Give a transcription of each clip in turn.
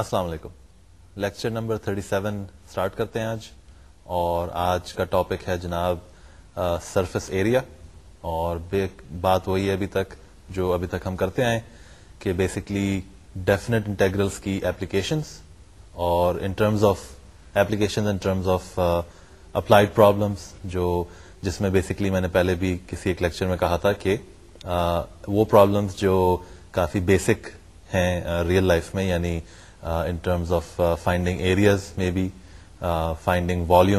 السلام علیکم lecture number 37 seven start کرتے ہیں آج اور آج کا ٹاپک ہے جناب سرفس اور بات وہی ہے ابھی ابھی تک تک جو ہم کرتے آئے کہ بیسکلی انٹیگرلس کی ایپلیکیشنس اور in terms of application in terms of applied problems جو جس میں بیسکلی میں نے پہلے بھی کسی ایک لیکچر میں کہا تھا کہ وہ پرابلمس جو کافی بیسک ہیں ریئل لائف میں یعنی in terms of finding areas maybe finding of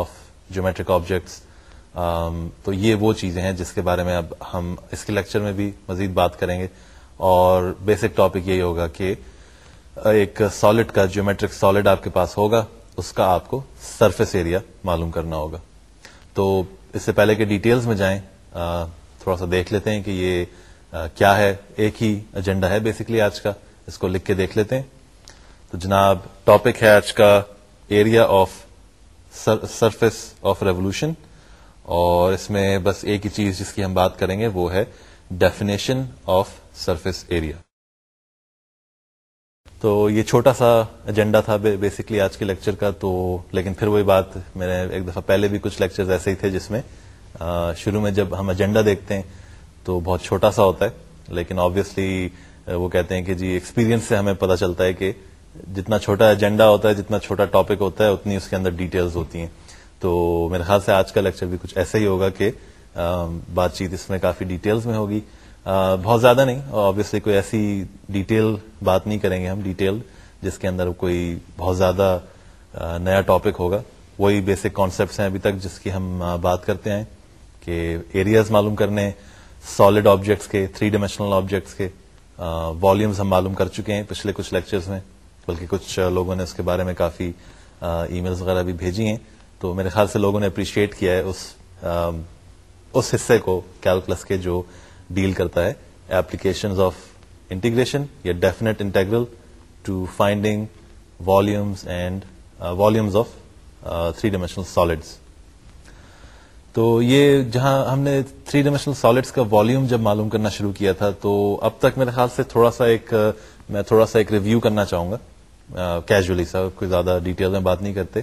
of geometric objects تو یہ وہ چیزیں ہیں جس کے بارے میں اب ہم اس کے لیکچر میں بھی مزید بات کریں گے اور بیسک ٹاپک یہی ہوگا کہ ایک سالڈ کا جیومیٹرک سالڈ آپ کے پاس ہوگا اس کا آپ کو سرفیس ایریا معلوم کرنا ہوگا تو اس سے پہلے کے ڈیٹیلز میں جائیں تھوڑا سا دیکھ لیتے ہیں کہ یہ کیا ہے ایک ہی ایجنڈا ہے بیسکلی آج کا اس کو لکھ کے دیکھ لیتے ہیں تو جناب ٹاپک ہے آج کا area of surface of revolution اور اس میں بس ایک ہی چیز جس کی ہم بات کریں گے وہ ہے ڈیفینیشن آف سرفیس ایریا تو یہ چھوٹا سا ایجنڈا تھا بیسکلی آج کے لیکچر کا تو لیکن پھر وہی بات میں نے ایک دفعہ پہلے بھی کچھ لیکچر ایسے ہی تھے جس میں شروع میں جب ہم ایجنڈا دیکھتے ہیں تو بہت چھوٹا سا ہوتا ہے لیکن آبویسلی وہ کہتے ہیں کہ جی ایکسپیرینس سے ہمیں پتہ چلتا ہے کہ جتنا چھوٹا ایجنڈا ہوتا ہے جتنا چھوٹا ٹاپک ہوتا ہے اتنی اس کے اندر ڈیٹیلز ہوتی ہیں تو میرے خیال سے آج کا لیکچر بھی کچھ ایسا ہی ہوگا کہ بات چیت اس میں کافی ڈیٹیلز میں ہوگی بہت زیادہ نہیں آبیسلی کوئی ایسی ڈیٹیل بات نہیں کریں گے ہم ڈیٹیل جس کے اندر کوئی بہت زیادہ نیا ٹاپک ہوگا وہی بیسک کانسیپٹس ہیں ابھی تک جس کی ہم بات کرتے ہیں کہ ایریاز معلوم کرنے سالڈ آبجیکٹس کے تھری ڈائمینشنل آبجیکٹس کے والیومز ہم معلوم کر چکے ہیں پچھلے کچھ لیکچرز میں بلکہ کچھ لوگوں نے اس کے بارے میں کافی ای میلز وغیرہ بھی بھیجی ہیں تو میرے خیال سے لوگوں نے اپریشیٹ کیا ہے اس اس حصے کو کیلکولس کے جو ڈیل کرتا ہے اپلیکیشنز آف انٹیگریشن یا definite integral to finding volumes and volumes of three dimensional solids تو یہ جہاں ہم نے تھری ڈائمینشنل سالڈس کا والیوم جب معلوم کرنا شروع کیا تھا تو اب تک میرے خیال سے تھوڑا سا ایک میں تھوڑا سا ایک ریویو کرنا چاہوں گا کیجولی سا کوئی زیادہ ڈیٹیل میں بات نہیں کرتے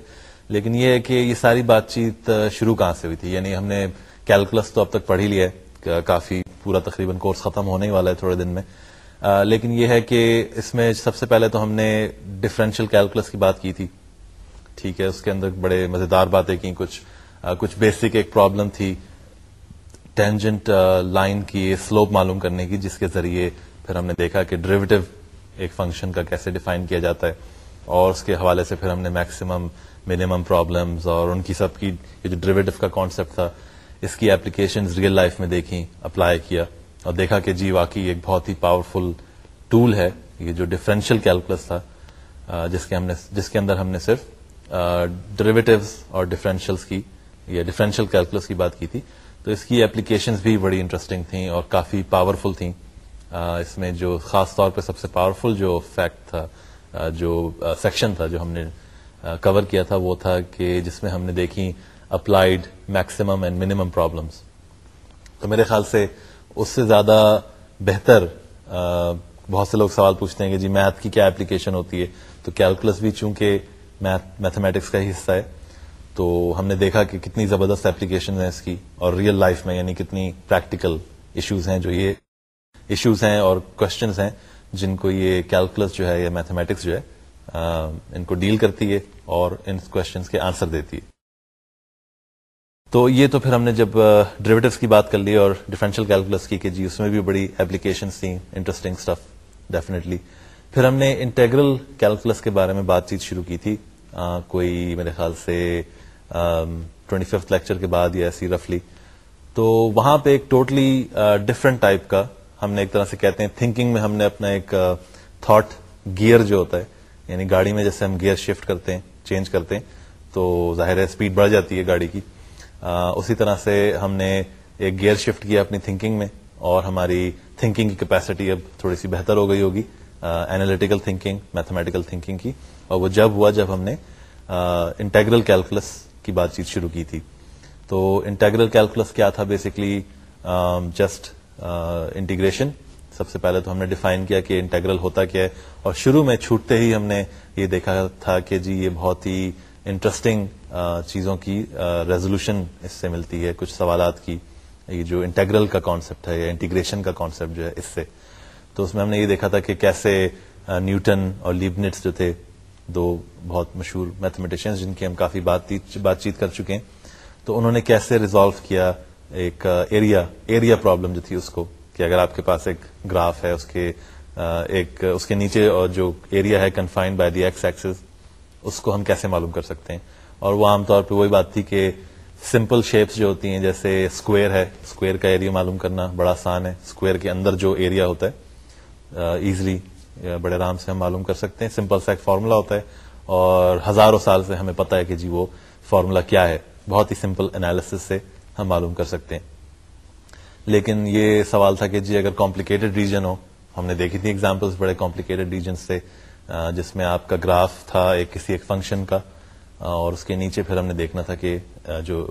لیکن یہ ہے کہ یہ ساری بات چیت شروع کہاں سے ہوئی تھی یعنی ہم نے کیلکولس تو اب تک پڑھی لیا ہے کافی پورا تقریباً کورس ختم ہونے ہی والا ہے تھوڑے دن میں آ, لیکن یہ ہے کہ اس میں سب سے پہلے تو ہم نے ڈفرینشیل کیلکولس کی بات کی تھی ٹھیک ہے اس کے اندر بڑے مزیدار باتیں کی کچھ آ, کچھ بیسک ایک پرابلم تھی ٹینجنٹ لائن کی سلوپ معلوم کرنے کی جس کے ذریعے پھر ہم نے دیکھا کہ ڈریویٹو ایک فنکشن کا کیسے ڈیفائن کیا جاتا ہے اور اس کے حوالے سے پھر ہم نے میکسیمم منیمم پرابلمز اور ان کی سب کی جو ڈریویٹو کا کانسیپٹ تھا اس کی اپلیکیشن ریئل لائف میں دیکھیں اپلائی کیا اور دیکھا کہ جی واقعی ایک بہت ہی پاورفل ٹول ہے یہ جو ڈفرینشیل کیلکولس تھا جس کے ہم نے جس کے اندر ہم نے صرف ڈریویٹوز اور ڈفرینشیلس کی یا ڈفرینشیل کیلکولس کی بات کی تھی تو اس کی اپلیکیشنز بھی بڑی انٹرسٹنگ تھیں اور کافی پاورفل تھیں اس میں جو خاص طور پہ سب سے پاورفل جو فیکٹ تھا جو سیکشن تھا جو ہم نے کور کیا تھا وہ تھا کہ جس میں ہم نے دیکھی applied maximum and minimum problems تو میرے خیال سے اس سے زیادہ بہتر بہت سے لوگ سوال پوچھتے ہیں کہ جی میتھ کی کیا اپلیکیشن ہوتی ہے تو کیلکولس بھی چونکہ میتھ میتھمیٹکس کا ہی حصہ ہے تو ہم نے دیکھا کہ کتنی زبردست اپلیکیشن ہے اس کی اور ریئل لائف میں یعنی کتنی پریکٹیکل ایشوز ہیں جو یہ ایشوز ہیں اور کوشچنز ہیں جن کو یہ کیلکولس جو ہے یا میتھمیٹکس جو ہے ان کو ڈیل کرتی ہے اور ان کوشچنس کے آنسر دیتی ہے تو یہ تو پھر ہم نے جب ڈریویٹوس کی بات کر لی اور ڈیفرنشل کیلکولس کی کہ جی اس میں بھی بڑی اپلیکیشنس تھیں انٹرسٹنگ اسٹف ڈیفینیٹلی پھر ہم نے انٹیگرل کیلکولس کے بارے میں بات چیت شروع کی تھی آ, کوئی میرے خیال سے ٹوینٹی ففتھ لیکچر کے بعد یا ایسی رفلی تو وہاں پہ ایک ٹوٹلی ڈفرنٹ ٹائپ کا ہم نے ایک طرح سے کہتے ہیں تھنکنگ میں ہم نے اپنا ایک تھاٹ گیئر جو ہوتا ہے یعنی گاڑی میں جیسے ہم گیئر شفٹ کرتے ہیں چینج کرتے ہیں تو ظاہر ہے اسپیڈ بڑھ جاتی ہے گاڑی کی آ, اسی طرح سے ہم نے ایک گیئر شفٹ کیا اپنی تھنکنگ میں اور ہماری تھنکنگ کی کیپیسٹی اب تھوڑی سی بہتر ہو گئی ہوگی اینالیٹیکل تھنکنگ میتھمیٹیکل تھنکنگ کی اور وہ جب ہوا جب ہم نے انٹیگرل کیلکولس کی بات چیت شروع کی تھی تو انٹیگرل کیلکولس کیا تھا بیسکلی جسٹ انٹیگریشن سب سے پہلے تو ہم نے ڈیفائن کیا کہ انٹیگرل ہوتا کیا ہے اور شروع میں چھوٹتے ہی ہم نے یہ دیکھا تھا کہ جی یہ بہت ہی انٹرسٹنگ چیزوں کی ریزولوشن اس سے ملتی ہے کچھ سوالات کی یہ جو انٹیگرل کا کانسیپٹ ہے یا انٹیگریشن کا کانسیپٹ جو ہے اس سے تو اس میں ہم نے یہ دیکھا تھا کہ کیسے نیوٹن اور لیبنٹس جو تھے دو بہت مشہور میتھمیٹیشینس جن کی ہم کافی بات چیت کر چکے ہیں تو انہوں نے کیسے ریزالو کیا ایک ایریا ایریا پرابلم جو تھی اس کو کہ اگر آپ کے پاس ایک گراف ہے اس کے ایک اس کے نیچے اور جو ایریا ہے confined by the X axis اس کو ہم کیسے معلوم کر سکتے ہیں اور وہ عام طور پہ وہی بات تھی کہ سمپل شیپس جو ہوتی ہیں جیسے اسکوئر ہے اسکوئر کا ایریا معلوم کرنا بڑا آسان ہے اسکوئر کے اندر جو ایریا ہوتا ہے ایزلی بڑے آرام سے ہم معلوم کر سکتے ہیں سمپل سا ایک فارمولا ہوتا ہے اور ہزاروں سال سے ہمیں پتا ہے کہ جی وہ فارمولا کیا ہے بہت ہی سمپل انالیس سے ہم معلوم کر سکتے ہیں لیکن یہ سوال تھا کہ جی اگر کمپلیکیٹڈ ریجن ہو ہم نے دیکھی تھی اگزامپلس بڑے کمپلیکیٹڈ ریجن سے جس میں آپ کا گراف تھا ایک کسی ایک فنکشن کا اور اس کے نیچے پھر ہم نے دیکھنا تھا کہ جو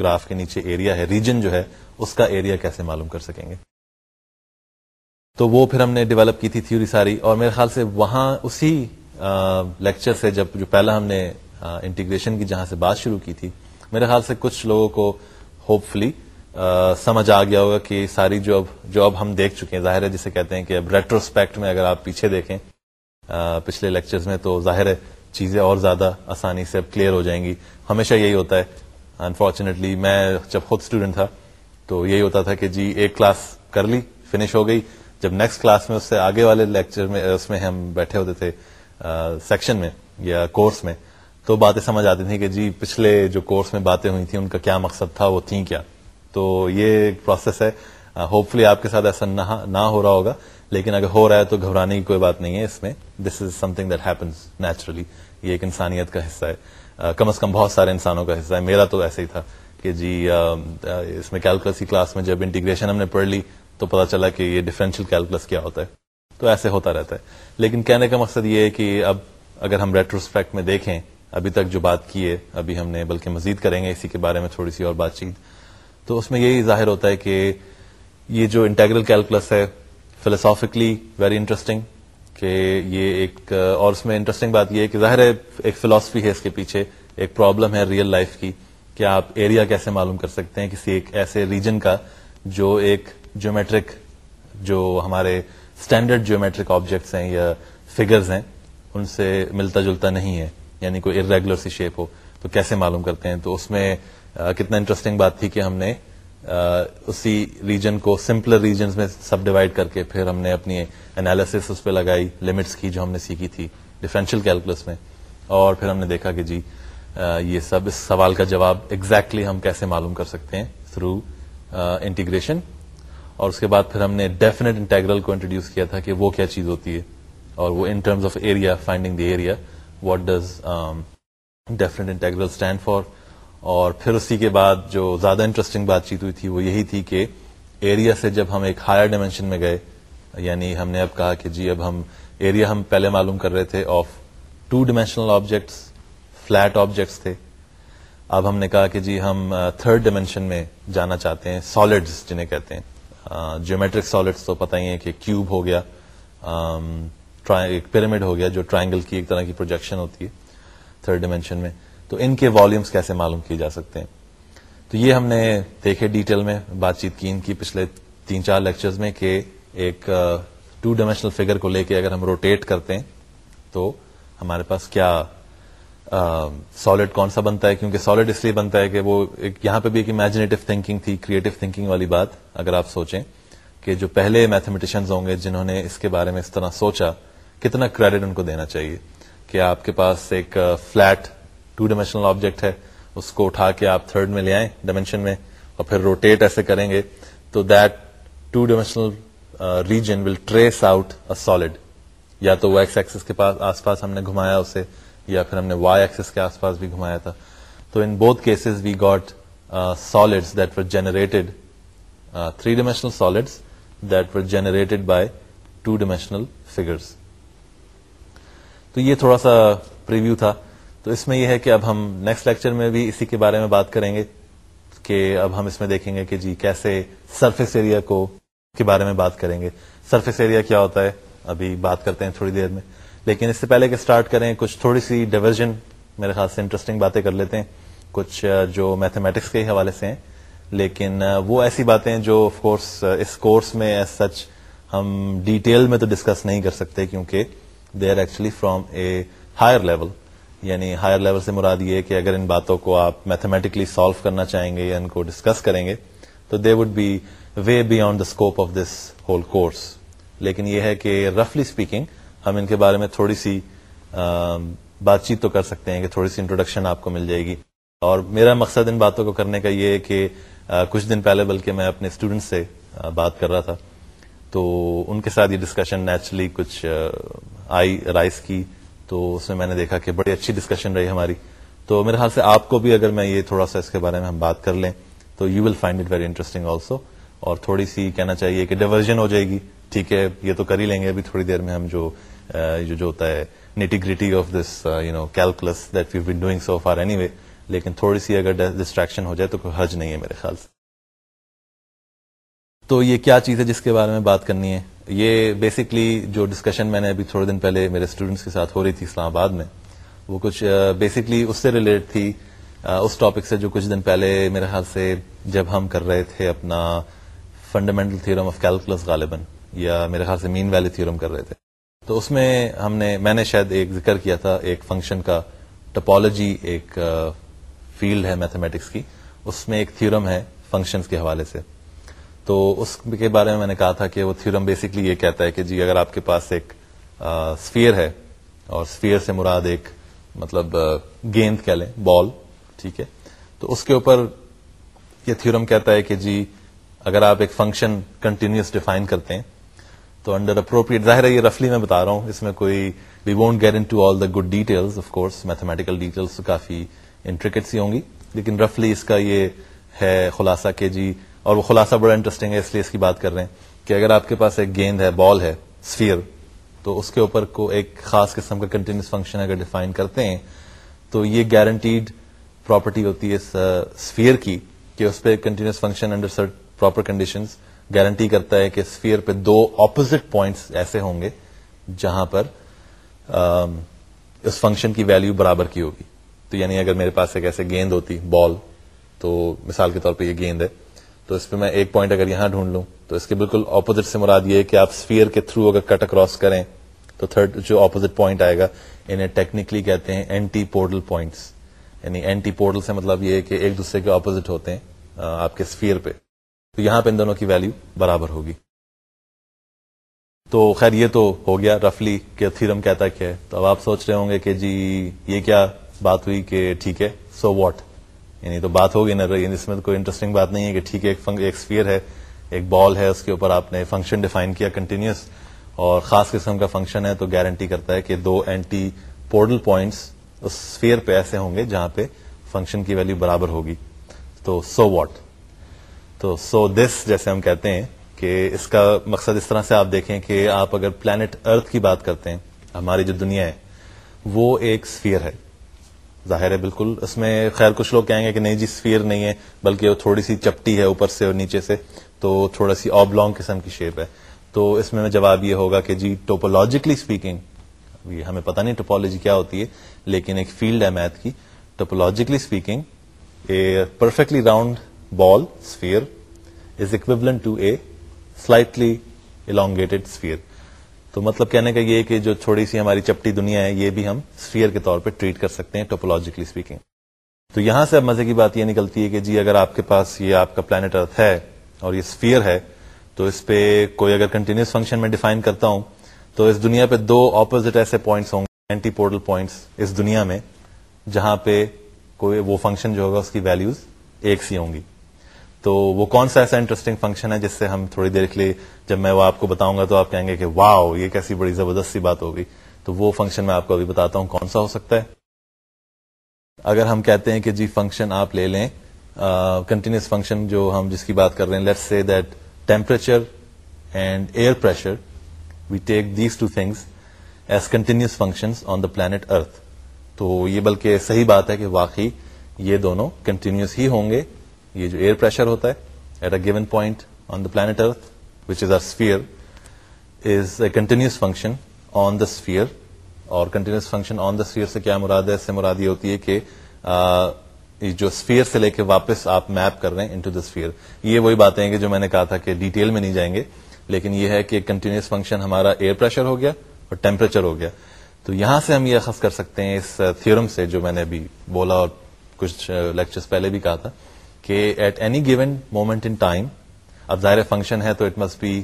گراف کے نیچے ایریا ہے ریجن جو ہے اس کا ایریا کیسے معلوم کر سکیں گے تو وہ پھر ہم نے ڈیولپ کی تھی تھیوری ساری اور میرے خیال سے وہاں اسی لیکچر سے جب جو پہلا ہم نے انٹیگریشن کی جہاں سے بات شروع کی تھی میرے خیال سے کچھ لوگوں کو ہوپ فلی سمجھ آ گیا ہوگا کہ ساری جو اب جو اب ہم دیکھ چکے ہیں ظاہر ہے جسے کہتے ہیں کہ اب ریٹروسپیکٹ میں اگر آپ پیچھے دیکھیں پچھلے لیکچرز میں تو ظاہر ہے چیزیں اور زیادہ آسانی سے اب کلیئر ہو جائیں گی ہمیشہ یہی ہوتا ہے انفارچونیٹلی میں جب خود اسٹوڈینٹ تھا تو یہی ہوتا تھا کہ جی ایک کلاس کر لی فنش ہو گئی جب نیکسٹ کلاس میں اس سے آگے والے لیکچر میں اس میں ہم بیٹھے ہوتے تھے سیکشن میں یا کورس میں تو باتیں سمجھ آتی تھیں کہ جی پچھلے جو کورس میں باتیں ہوئی تھیں ان کا کیا مقصد تھا وہ تھیں کیا تو یہ پروسیس ہے ہوپ فلی آپ کے ساتھ ایسا نہ ہو رہا ہوگا لیکن اگر ہو رہا ہے تو گھبرانے کی کوئی بات نہیں ہے اس میں this is something that happens naturally یہ ایک انسانیت کا حصہ ہے کم از کم بہت سارے انسانوں کا حصہ ہے میرا تو ایسا ہی تھا کہ جی اس میں کیلکولس کی کلاس میں جب انٹیگریشن ہم نے پڑھ لی تو پتا چلا کہ یہ ڈفرینشیل کیلکولس کیا ہوتا ہے تو ایسے ہوتا رہتا ہے لیکن کہنے کا مقصد یہ ہے کہ اب اگر ہم ریٹروسپیکٹ میں دیکھیں ابھی تک جو بات کی ہے ابھی ہم نے بلکہ مزید کریں گے اسی کے بارے میں تھوڑی سی اور بات چیت تو اس میں یہی ظاہر ہوتا ہے کہ یہ جو انٹیگرل کیلکولس ہے فلسافکلی ویری انٹرسٹنگ کہ یہ ایک اور اس میں انٹرسٹنگ بات یہ ہے کہ ظاہر ہے ایک فلاسفی ہے اس کے پیچھے ایک پرابلم ہے ریئل لائف کی کہ آپ ایریا کیسے معلوم کر سکتے ہیں کسی ایک ایسے ریجن کا جو ایک جیومیٹرک جو ہمارے اسٹینڈرڈ جیومیٹرک آبجیکٹس ہیں یا فگرز ہیں ان سے ملتا جلتا نہیں ہے یعنی کوئی ارریگولر سی شیپ ہو تو کیسے معلوم کرتے ہیں تو اس میں کتنا انٹرسٹنگ بات تھی کہ ہم نے اسی ریجن کو سمپلر ریجن میں سب ڈیوائڈ کر کے پھر ہم نے اپنی انالیس پہ لگائی لمٹس کی جو ہم نے سیکھی تھی ڈیفرنشیل کیلکولس میں اور پھر ہم نے دیکھا کہ جی یہ سب اس سوال کا جواب ایگزیکٹلی ہم کیسے معلوم کر سکتے ہیں تھرو انٹیگریشن اور اس کے بعد پھر ہم نے ڈیفینیٹ انٹاگرل کو انٹروڈیوس کیا تھا کہ وہ کیا چیز ہوتی ہے اور وہ in terms of area finding the area what does different integral stand for اور پھر اسی کے بعد جو زیادہ انٹرسٹنگ بات چیت ہوئی تھی وہ یہی تھی کہ ایریا سے جب ہم ایک ہائر ڈائمینشن میں گئے یعنی ہم نے اب کہا کہ جی اب ہم ایریا ہم پہلے معلوم کر رہے تھے of two dimensional objects flat objects تھے اب ہم نے کہا کہ جی ہم تھرڈ ڈائمینشن میں جانا چاہتے ہیں سالڈس جنہیں کہتے ہیں جیومیٹرک سالڈس تو پتہ ہی ہے کہ کیوب ہو گیا ایک پیرامڈ ہو گیا جو ٹرائنگل کی ایک طرح کی پروجیکشن ہوتی ہے تھرڈ ڈائمینشن میں تو ان کے والیومس کیسے معلوم کیے جا سکتے ہیں تو یہ ہم نے دیکھے ڈیٹیل میں بات چیت کی ان کی پچھلے تین چار لیکچرز میں کہ ایک ٹو ڈائمینشنل فگر کو لے کے اگر ہم روٹیٹ کرتے ہیں تو ہمارے پاس کیا سالڈ کون سا بنتا ہے کیونکہ سالڈ اس لیے بنتا ہے کہ وہ ایک یہاں پہ بھی ایک امیجنیٹو تھنکنگ تھی کریٹو تھنکنگ والی بات اگر آپ سوچیں کہ جو پہلے میتھمیٹیشنز ہوں گے جنہوں نے اس کے بارے میں اس طرح سوچا کتنا کریڈٹ ان کو دینا چاہیے کہ آپ کے پاس ایک فلیٹ ٹو ڈائمینشنل آبجیکٹ ہے اس کو اٹھا کے آپ تھرڈ میں لے آئیں ڈائمینشن میں اور پھر روٹیٹ ایسے کریں گے تو that two dimensional region will trace out solid یا تو وہ ایکس ایکسس کے پاس آس پاس ہم نے گھمایا اسے یا پھر ہم نے وائی ایکسس کے آس پاس بھی گھمایا تھا تو in both cases we got solid that were generated three dimensional solids that were generated by two dimensional figures تو یہ تھوڑا سا پریویو تھا تو اس میں یہ ہے کہ اب ہم نیکسٹ لیکچر میں بھی اسی کے بارے میں بات کریں گے کہ اب ہم اس میں دیکھیں گے کہ جی کیسے سرفیس ایریا کو کے بارے میں بات کریں گے سرفیس ایریا کیا ہوتا ہے ابھی بات کرتے ہیں تھوڑی دیر میں لیکن اس سے پہلے کہ اسٹارٹ کریں کچھ تھوڑی سی ڈیورژن میرے خیال سے انٹرسٹنگ باتیں کر لیتے ہیں کچھ جو میتھمیٹکس کے حوالے سے ہیں لیکن وہ ایسی باتیں جو آف کورس اس کورس میں ایز سچ ہم ڈیٹیل میں تو ڈسکس نہیں کر سکتے کیونکہ they are actually from a higher level یعنی ہائر لیول سے مراد یہ کہ اگر ان باتوں کو آپ میتھمیٹکلی سالو کرنا چاہیں گے یا ان کو ڈسکس کریں گے تو they would be way beyond the scope of this whole course لیکن یہ ہے کہ رفلی اسپیکنگ ہم ان کے بارے میں تھوڑی سی بات چیت تو کر سکتے ہیں کہ تھوڑی سی انٹروڈکشن آپ کو مل جائے گی اور میرا مقصد ان باتوں کو کرنے کا یہ ہے کہ کچھ دن پہلے بلکہ میں اپنے اسٹوڈنٹ سے بات کر رہا تھا تو ان کے ساتھ یہ ڈسکشن نیچرلی کچھ آئی رائس کی تو اس میں میں نے دیکھا کہ بڑی اچھی ڈسکشن رہی ہماری تو میرے خیال سے آپ کو بھی اگر میں یہ تھوڑا سا اس کے بارے میں ہم بات کر لیں تو you will find it very interesting also اور تھوڑی سی کہنا چاہیے کہ ڈیورژن ہو جائے گی ٹھیک ہے یہ تو کر ہی لیں گے ابھی تھوڑی دیر میں ہم جو جو ہوتا ہے integrity of this you know calculus that you been doing so far anyway لیکن تھوڑی سی اگر ڈسٹریکشن ہو جائے تو کوئی حج نہیں ہے میرے خیال سے تو یہ کیا چیز ہے جس کے بارے میں بات کرنی ہے یہ بیسکلی جو ڈسکشن میں نے ابھی تھوڑے دن پہلے میرے اسٹوڈنٹس کے ساتھ ہو رہی تھی اسلام آباد میں وہ کچھ بیسکلی اس سے ریلیٹ تھی اس ٹاپک سے جو کچھ دن پہلے میرے خیال سے جب ہم کر رہے تھے اپنا فنڈامینٹل تھیورم آف کیلکولس غالباً یا میرے خیال سے مین ویلی تھیورم کر رہے تھے تو اس میں ہم نے میں نے شاید ایک ذکر کیا تھا ایک فنکشن کا ٹپالوجی ایک فیلڈ ہے میتھمیٹکس کی اس میں ایک تھیورم ہے فنکشنس کے حوالے سے تو اس کے بارے میں میں نے کہا تھا کہ وہ تھیورم بیسکلی یہ کہتا ہے کہ جی اگر آپ کے پاس ایک اسفیئر ہے اور اسفیئر سے مراد ایک مطلب گیند کہہ لیں بال ٹھیک ہے تو اس کے اوپر یہ تھیورم کہتا ہے کہ جی اگر آپ ایک فنکشن کنٹینیوس ڈیفائن کرتے ہیں تو انڈر اپروپریٹ ظاہر ہے یہ رفلی میں بتا رہا ہوں اس میں کوئی we won't get into all the good detail of course mathematical details coffee intricate سی ہوں گی لیکن رفلی اس کا یہ ہے خلاصہ کہ جی اور وہ خلاصہ بڑا انٹرسٹنگ ہے اس لیے اس کی بات کر رہے ہیں کہ اگر آپ کے پاس ایک گیند ہے بال ہے سفیر تو اس کے اوپر کو ایک خاص قسم کا کنٹینیوس فنکشن اگر ڈیفائن کرتے ہیں تو یہ گارنٹیڈ پراپرٹی ہوتی ہے سفیر کی کہ اس پہ کنٹینیوس فنکشن انڈر سر پراپر کنڈیشن گارنٹی کرتا ہے کہ سفیر پہ دو اپوزٹ پوائنٹس ایسے ہوں گے جہاں پر اس فنکشن کی ویلو برابر کی ہوگی تو یعنی اگر میرے پاس ایک ایسے گیند ہوتی بال تو مثال کے طور پہ یہ گیند ہے تو اس پہ میں ایک پوائنٹ اگر یہاں ڈھونڈ لوں تو اس کے بالکل اپوزٹ سے مراد یہ ہے کہ آپ اسپیئر کے تھرو اگر کٹ اکراس کریں تو تھرڈ جو اپوزٹ پوائنٹ آئے گا انہیں ٹیکنیکلی کہتے ہیں اینٹی پورٹل پوائنٹس یعنی اینٹی پورٹل سے مطلب یہ کہ ایک دوسرے کے اپوزٹ ہوتے ہیں آپ کے اسپیئر پہ تو یہاں پہ ان دونوں کی ویلو برابر ہوگی تو خیر یہ تو ہو گیا رفلی کہ تھرم کہتا کیا ہے تو اب آپ سوچ رہے ہوں گے کہ جی یہ کیا بات ہوئی کہ ٹھیک ہے سو واٹ یعنی تو بات ہوگی یعنی اس میں کوئی انٹرسٹنگ بات نہیں ہے کہ ٹھیک ہے ایک اسپیئر ہے ایک بال ہے اس کے اوپر آپ نے فنکشن ڈیفائن کیا کنٹینیوس اور خاص قسم کا فنکشن ہے تو گارنٹی کرتا ہے کہ دو اینٹی پورڈل پوائنٹس اس پہ ایسے ہوں گے جہاں پہ فنکشن کی ویلو برابر ہوگی تو سو واٹ تو سو دس جیسے ہم کہتے ہیں کہ اس کا مقصد اس طرح سے آپ دیکھیں کہ آپ اگر پلانٹ ارتھ کی بات کرتے ہیں ہماری جو دنیا ہے وہ ایک اسفیئر ہے ظاہر ہے بالکل اس میں خیر کچھ لوگ کہیں گے کہ نہیں جی سفیر نہیں ہے بلکہ وہ تھوڑی سی چپٹی ہے اوپر سے اور نیچے سے تو تھوڑا سی آب لانگ قسم کی شیپ ہے تو اس میں جواب یہ ہوگا کہ جی ٹوپولوجیکلی اسپیکنگ ہمیں پتہ نہیں ٹوپولوجی کیا ہوتی ہے لیکن ایک فیلڈ ہے میتھ کی topologically speaking a perfectly round ball sphere is equivalent to a slightly elongated sphere تو مطلب کہنے کا یہ کہ جو چھوٹی سی ہماری چپٹی دنیا ہے یہ بھی ہم فیئر کے طور پہ ٹریٹ کر سکتے ہیں ٹوپولوجیکلی اسپیکنگ تو یہاں سے اب مزے کی بات یہ نکلتی ہے کہ جی اگر آپ کے پاس یہ آپ کا پلانٹ ارتھ ہے اور یہ اسپیئر ہے تو اس پہ کوئی اگر کنٹینیوس فنکشن میں ڈیفائن کرتا ہوں تو اس دنیا پہ دو اپوزٹ ایسے پوائنٹس ہوں گے اینٹی پورٹل پوائنٹس اس دنیا میں جہاں پہ کوئی وہ فنکشن جو ہوگا اس کی ویلوز ایک سی ہوں گی تو وہ کون سا ایسا انٹرسٹنگ فنکشن ہے جس سے ہم تھوڑی دیر کے لیے جب میں وہ آپ کو بتاؤں گا تو آپ کہیں گے کہ واو یہ کیسی بڑی زبردست بات ہوگی تو وہ فنکشن میں آپ کو ابھی بتاتا ہوں کون سا ہو سکتا ہے اگر ہم کہتے ہیں کہ جی فنکشن آپ لے لیں کنٹینیوس فنکشن جو ہم جس کی بات کر رہے ہیں لیٹ سے that temperature and air pressure we take these two things as continuous function on the planet earth تو یہ بلکہ صحیح بات ہے کہ واقعی یہ دونوں کنٹینیوس ہی ہوں گے یہ جو ایئر پریشر ہوتا ہے at a given point on the planet earth which is uh sphere is a continuous function on the sphere اور continuous function on the sphere سے کیا مراد ہے اس سے مراد یہ ہوتی ہے کہ جو اسفیئر سے لے کے واپس آپ میپ کر رہے ہیں انٹو دا اسفیئر یہ وہی باتیں ہیں کہ جو میں نے کہا تھا کہ ڈیٹیل میں نہیں جائیں گے لیکن یہ ہے کہ کنٹینیوس فنکشن ہمارا ایئر پریشر ہو گیا اور ٹیمپریچر ہو گیا تو یہاں سے ہم یہ اخذ کر سکتے ہیں اس تھیورم سے جو میں نے ابھی بولا اور کچھ لیکچر پہلے بھی کہا تھا کہ at any given moment in time اب ظاہر فنکشن ہے تو it must be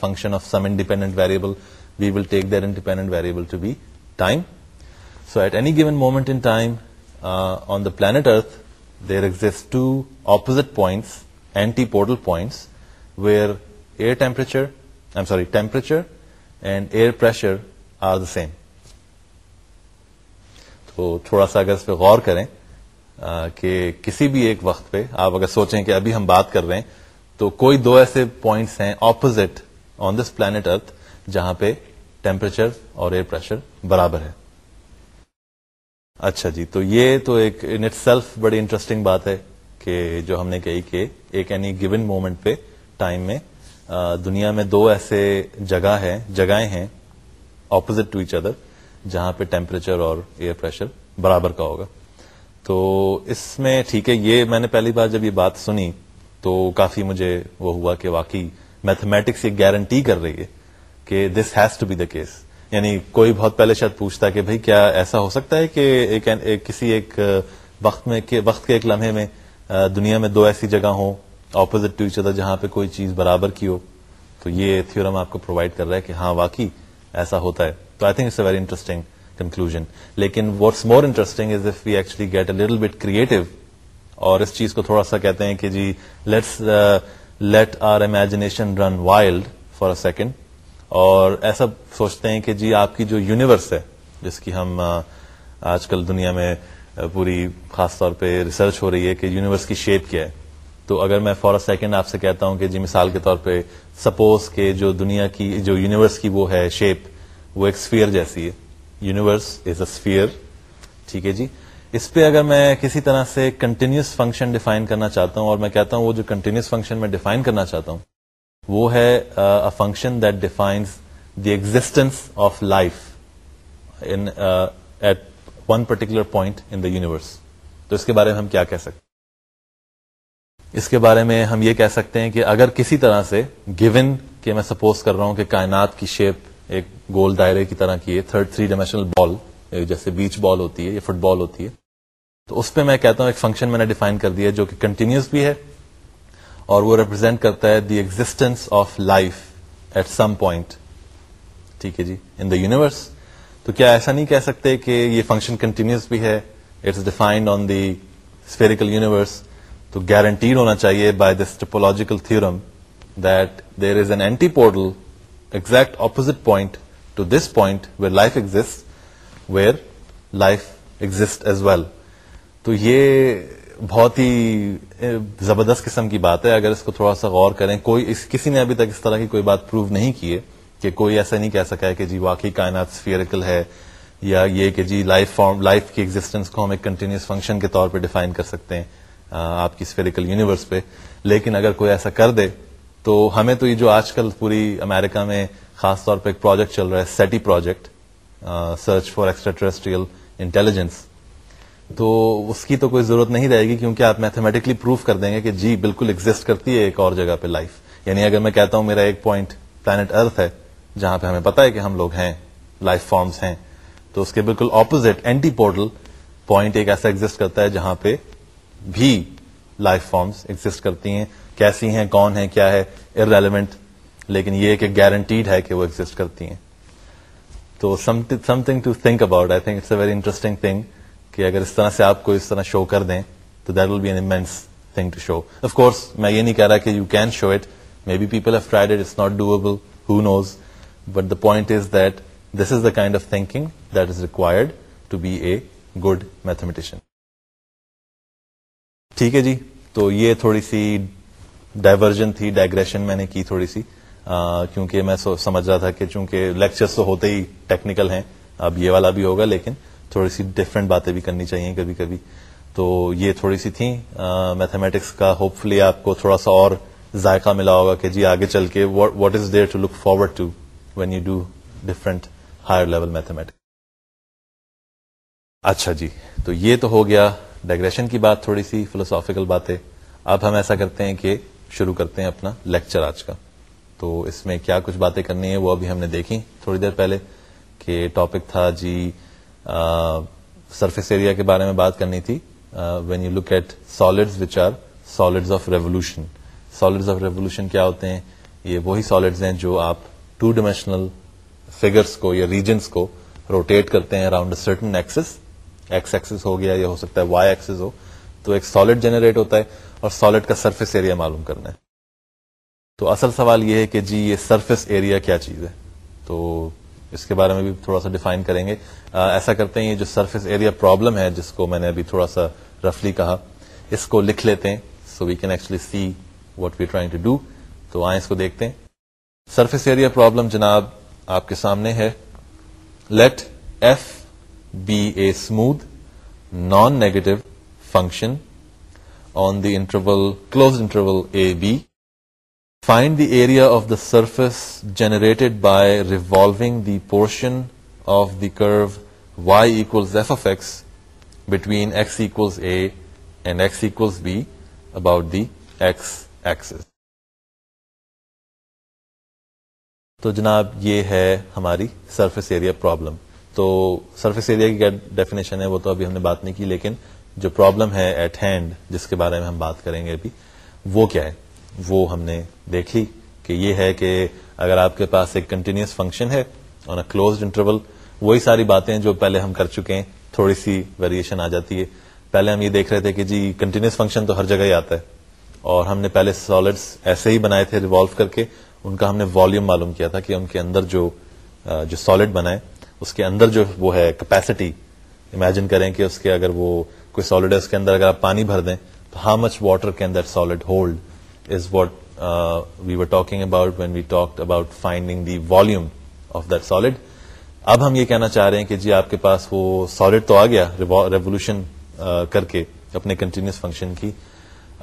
function of some independent variable we will take their independent variable to be time so at any given moment in time on the planet earth there exist two opposite points antipodal points where air temperature I sorry temperature and air pressure are the same تو تھوڑا سا اگر اس پہ غور کریں کہ کسی بھی ایک وقت پہ آپ اگر سوچیں کہ ابھی ہم بات کر رہے ہیں تو کوئی دو ایسے پوائنٹس ہیں opposite on this planet Earth جہاں پہ ٹیمپریچر اور ایئر پریشر برابر ہے اچھا جی تو یہ تو ایک سیلف بڑی انٹرسٹنگ بات ہے کہ جو ہم نے کہی کہ ایک اینی گیون مومنٹ پہ ٹائم میں دنیا میں دو ایسے جگہ ہے جگہیں ہیں اپوزٹ ٹو ایچ ادر جہاں پہ ٹیمپریچر اور ایئر پریشر برابر کا ہوگا تو اس میں ٹھیک ہے یہ میں نے پہلی بار جب یہ بات سنی تو کافی مجھے وہ ہوا کہ واقعی میتھمیٹکس یہ گارنٹی کر رہی ہے کہ this has to be the case یعنی کوئی بہت پہلے شاید پوچھتا کہ بھائی کیا ایسا ہو سکتا ہے کہ ایک, ایک کسی ایک وقت میں وقت کے ایک لمحے میں دنیا میں دو ایسی جگہ ہوں اپوزٹ ٹو ایچ ادر جہاں پہ کوئی چیز برابر کی ہو تو یہ تھیورم آپ کو پرووائڈ کر رہا ہے کہ ہاں واقعی ایسا ہوتا ہے تو I think it's a very interesting conclusion لیکن what's more interesting is if we actually get a little bit creative اور اس چیز کو تھوڑا سا کہتے ہیں کہ جی let's let our imagination run wild for a second اور ایسا سوچتے ہیں کہ جی آپ کی جو یونیورس ہے جس کی ہم آج کل دنیا میں پوری خاص طور پہ ریسرچ ہو رہی ہے کہ یونیورس کی شیپ کیا ہے تو اگر میں فار اے سیکنڈ آپ سے کہتا ہوں کہ جی مثال کے طور پہ سپوز کے جو دنیا کی جو یونیورس کی وہ ہے شیپ وہ ایک ایکسفیئر جیسی ہے یونیورس از اے اسفیئر ٹھیک ہے جی اس پہ اگر میں کسی طرح سے کنٹینیوس فنکشن ڈیفائن کرنا چاہتا ہوں اور میں کہتا ہوں وہ جو کنٹینیوس فنکشن میں ڈیفائن کرنا چاہتا ہوں وہ ہے function that defines the existence of life at one particular point in the universe تو اس کے بارے میں ہم کیا کہہ سکتے ہیں اس کے بارے میں ہم یہ کہہ سکتے ہیں کہ اگر کسی طرح سے گیون کہ میں سپوز کر رہا ہوں کہ کائنات کی شیپ ایک گول دائرے کی طرح کی ہے تھرڈ تھری ڈائمینشنل بال جیسے بیچ بال ہوتی ہے یا فٹ بال ہوتی ہے تو اس پہ میں کہتا ہوں ایک فنکشن میں نے ڈیفائن کر دیا جو کہ کنٹینیوس بھی ہے اور وہ ریپرزینٹ کرتا ہے the existence of life at some point ٹھیک ہے جی ان دا یونیورس تو کیا ایسا نہیں کہہ سکتے کہ یہ فنکشن کنٹینیوس بھی ہے it's defined on the spherical universe تو گارنٹیڈ ہونا چاہیے by this topological theorem that there is an antipodal exact opposite point to this point life exist where life exist as well تو یہ بہت ہی زبردست قسم کی بات ہے اگر اس کو تھوڑا سا غور کریں کوئی اس, کسی نے ابھی تک اس طرح کی کوئی بات پروو نہیں کی ہے کہ کوئی ایسا نہیں کہہ سکا ہے کہ جی واقعی کائنات سفیریکل ہے یا یہ کہ جی لائف فارم لائف کی ایگزٹینس کو ہم ایک کنٹینیوس فنکشن کے طور پہ ڈیفائن کر سکتے ہیں آپ کی سفیریکل یونیورس پہ لیکن اگر کوئی ایسا کر دے تو ہمیں تو یہ جو آج کل پوری امیرکا میں خاص طور پہ ایک پروجیکٹ چل رہا ہے SETI project search for extraterrestrial intelligence تو اس کی تو کوئی ضرورت نہیں رہے گی کیونکہ آپ میتھمیٹکلی پروف کر دیں گے کہ جی بالکل ایگزٹ کرتی ہے ایک اور جگہ پہ لائف یعنی اگر میں کہتا ہوں میرا ایک پوائنٹ پلانٹ ارتھ ہے جہاں پہ ہمیں پتا ہے کہ ہم لوگ ہیں لائف فارمس ہیں تو اس کے بالکل اپوزٹ اینٹی پورٹل پوائنٹ ایک ایسا ایگزٹ کرتا ہے جہاں پہ بھی لائف فارمز ایگزٹ کرتی ہیں کیسی ہیں کون ہیں کیا ہے ارریلیونٹ لیکن یہ کہ گارنٹیڈ ہے کہ وہ ایگزٹ کرتی ہیں تو something to think about I think it's a very interesting thing کہ اگر اس طرح سے آپ کو اس طرح شو کر دیں تو that will be an immense thing to show of course میں یہ نہیں کہہ رہا کہ you can show it maybe people have tried it not doable who knows but the point is that this is the kind of thinking that is required to be a good mathematician ٹھیک ہے جی تو یہ تھوڑی سی diversion تھی digression میں نے کی تھوڑی سی آ, کیونکہ میں سمجھ رہا تھا کہ چونکہ لیکچرز تو ہوتے ہی ٹیکنیکل ہیں اب یہ والا بھی ہوگا لیکن تھوڑی سی ڈفرینٹ باتیں بھی کرنی چاہیے کبھی کبھی تو یہ تھوڑی سی تھیں میتھمیٹکس کا ہوپ فلی آپ کو تھوڑا سا اور ذائقہ ملا ہوگا کہ جی آگے چل کے what is there to look forward to when you do different higher level mathematics اچھا جی تو یہ تو ہو گیا ڈائگریشن کی بات تھوڑی سی فلوسافیکل باتیں اب ہم ایسا کرتے ہیں کہ شروع کرتے ہیں اپنا لیکچر آج کا تو اس میں کیا کچھ باتیں کرنی ہے وہ ابھی ہم نے دیکھی تھوڑی دیر پہلے کہ ٹاپک تھا جی سرفیس ایریا کے بارے میں بات کرنی تھی when you look at solid solid of revolution solid of revolution کیا ہوتے ہیں یہ وہی سالڈز ہیں جو آپ ٹو ڈیمینشنل یا ریجنس کو روٹیٹ کرتے ہیں اراؤنڈ سرٹن ایکسس ایکس ہو گیا یا ہو سکتا ہے وائی ایکسس ہو تو ایک سالڈ جنریٹ ہوتا ہے اور سالڈ کا سرفیس ایریا معلوم کرنا ہے تو اصل سوال یہ ہے کہ جی یہ سرفیس ایریا کیا چیز ہے تو اس کے بارے میں بھی تھوڑا سا ڈیفائن کریں گے آ, ایسا کرتے ہیں یہ جو سرفیس ایریا پرابلم ہے جس کو میں نے ابھی تھوڑا سا رفلی کہا اس کو لکھ لیتے ہیں so we can actually see what we trying to do تو آئیں اس کو دیکھتے ہیں سرفیس ایریا پرابلم جناب آپ کے سامنے ہے let f be a smooth non negative function on the interval closed interval a b find the area of the surface generated by revolving the portion of the curve y equals f of x between x equals a and x equals b about the x axis تو جناب یہ ہے ہماری surface area problem تو surface area کی definition ہے وہ تو ابھی ہم نے بات نہیں کی لیکن جو پرابلم ہے ایٹ ہینڈ جس کے بارے میں ہم بات کریں گے ابھی وہ کیا ہے وہ ہم نے دیکھ لی کہ یہ ہے کہ اگر آپ کے پاس ایک کنٹینیوس فنکشن ہے اور اے کلوزڈ انٹرول وہی ساری باتیں جو پہلے ہم کر چکے ہیں تھوڑی سی ویریشن آ جاتی ہے پہلے ہم یہ دیکھ رہے تھے کہ جی کنٹینیوس فنکشن تو ہر جگہ ہی آتا ہے اور ہم نے پہلے سالڈس ایسے ہی بنائے تھے ریوالو کر کے ان کا ہم نے والیوم معلوم کیا تھا کہ ان کے اندر جو سالڈ بنائے اس کے اندر جو وہ ہے کیپیسٹی امیجن کریں کہ اس کے اگر وہ کوئی سالڈ ہے اس کے اندر اگر آپ پانی بھر دیں تو how much water can another solid hold is what we were talking about when we talk about finding the volume of that solid اب ہم یہ کہنا چاہ رہے ہیں کہ جی آپ کے پاس وہ سالڈ تو آ گیا ریولیوشن کر کے اپنے کنٹینیوس فنکشن کی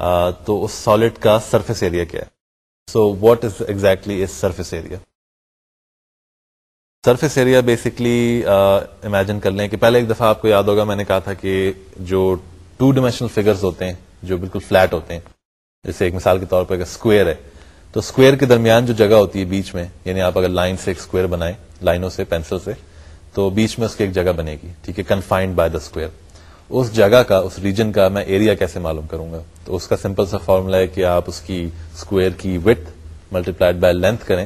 uh, تو اس سالڈ کا سرفیس ایریا کیا ہے so what is exactly is surface area surface area basically imagine کر لیں کہ پہلے ایک دفعہ آپ کو یاد ہوگا میں نے کہا تھا کہ جو ٹو ڈیمینشنل فیگر ہوتے ہیں جو بالکل فلیٹ ہوتے ہیں جیسے ایک مثال کے طور پر اسکوئر ہے تو اسکوئر کے درمیان جو جگہ ہوتی ہے بیچ میں یعنی آپ اگر لائن سے ایک اسکوئر بنائے لائنوں سے پینسل سے تو بیچ میں اس کی ایک جگہ بنے گی ٹھیک ہے کنفائنڈ بائی دا اسکوئر اس جگہ کا اس ریجن کا میں ایریا کیسے معلوم کروں گا تو اس کا سمپل سا فارمولا ہے کہ آپ اس کی اسکوئر کی width multiplied by length کریں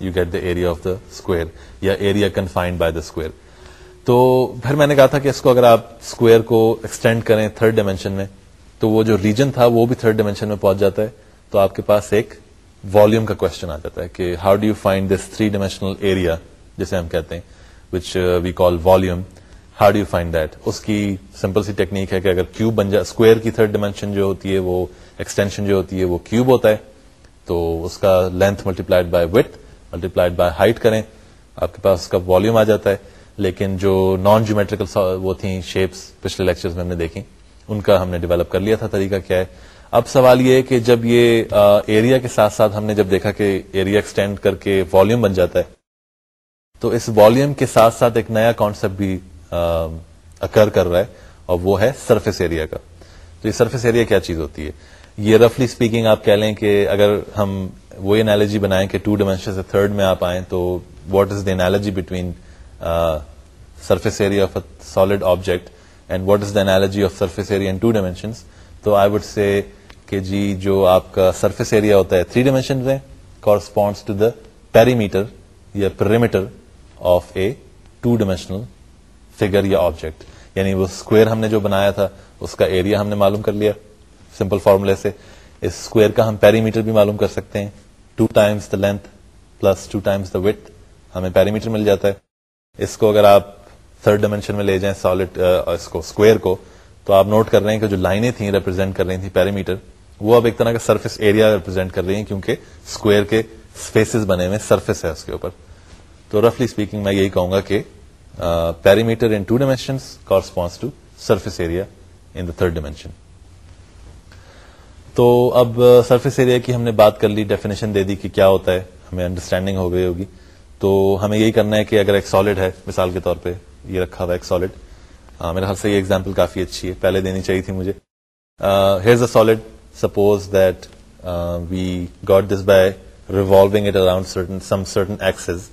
you get the area of the square یا area confined by the square تو پھر میں نے کہا تھا کہ اس کو اگر آپ اسکوئر کو ایکسٹینڈ کریں تھرڈ ڈائمینشن میں تو وہ جو ریجن تھا وہ بھی تھرڈ ڈائمینشن میں پہنچ جاتا ہے تو آپ کے پاس ایک والیوم کا کوشچن آ جاتا ہے کہ how do you find this three dimensional area جسے ہم کہتے ہیں which we call how do you find that اس کی سمپل سی ٹیکنیک ہے کہ اگر کیوب بن جائے اسکوئر کی تھرڈ ڈائمینشن جو ہوتی ہے وہ ایکسٹینشن جو ہوتی ہے وہ کیوب ہوتا ہے تو اس کا length multiplied by width multiplied by height کریں آپ کے پاس اس کا ولیوم آ جاتا ہے لیکن جو نان جیومیٹریکل وہ تھیں شیپس پچھلے لیکچرز میں ہم نے دیکھی ان کا ہم نے ڈیولپ کر لیا تھا طریقہ کیا ہے اب سوال یہ کہ جب یہ ایریا کے ساتھ ساتھ ہم نے جب دیکھا کہ ایریا ایکسٹینڈ کر کے والیوم بن جاتا ہے تو اس ولیوم کے ساتھ ساتھ ایک نیا کانسیپٹ بھی اکر کر رہا ہے اور وہ ہے سرفیس ایریا کا تو یہ سرفیس ایریا کیا چیز ہوتی ہے یہ رفلی اسپیکنگ آپ کہہ لیں کہ اگر ہم وہی انالوجی بنائیں کہ ٹو ڈائمینشن سے تھرڈ میں آپ آئیں تو what is the analogy between surface area of a solid object and what is the analogy of surface area two dimensions تو آئی وڈ سے کہ جی جو آپ کا سرفیس ایریا ہوتا ہے تھری ڈائمینشن میں کورسپونڈس ٹو دا پیریمیٹر یا of a two dimensional figure یا آبجیکٹ یعنی وہ اسکوئر ہم نے جو بنایا تھا اس کا ایریا ہم نے معلوم کر لیا سمپل فارمولہ سے اس اسکوئر کا ہم پیریمیٹر بھی معلوم کر سکتے ہیں two times the length plus two times the width ہمیں پیرامیٹر مل جاتا ہے اس کو اگر آپ تھرڈ ڈائمینشن میں لے جائیں سالڈ اس کو اسکوئر کو تو آپ نوٹ کر رہے ہیں کہ جو لائنیں تھیں ریپرزینٹ کر رہی تھیں پیرامیٹر وہ اب ایک طرح کا سرفیس ایریا ریپرزینٹ کر رہی ہیں کیونکہ اسکوئر کے اسپیسیز بنے ہوئے سرفیس ہے اس کے اوپر تو رفلی اسپیکنگ میں یہی کہوں گا کہ parameter in two dimension corresponds to surface area in the third dimension تو اب سرفیس ایریا کی ہم نے بات کر لی ڈیفینیشن دے دی کہ کیا ہوتا ہے ہمیں انڈرسٹینڈنگ ہو گئی ہوگی تو ہمیں یہی کرنا ہے کہ اگر ایک سالڈ ہے مثال کے طور پہ یہ رکھا ہوا ایک سالڈ میرے خیال سے یہ ایگزامپل کافی اچھی ہے پہلے دینی چاہیے تھی مجھے solid suppose that we got this by it around certain axes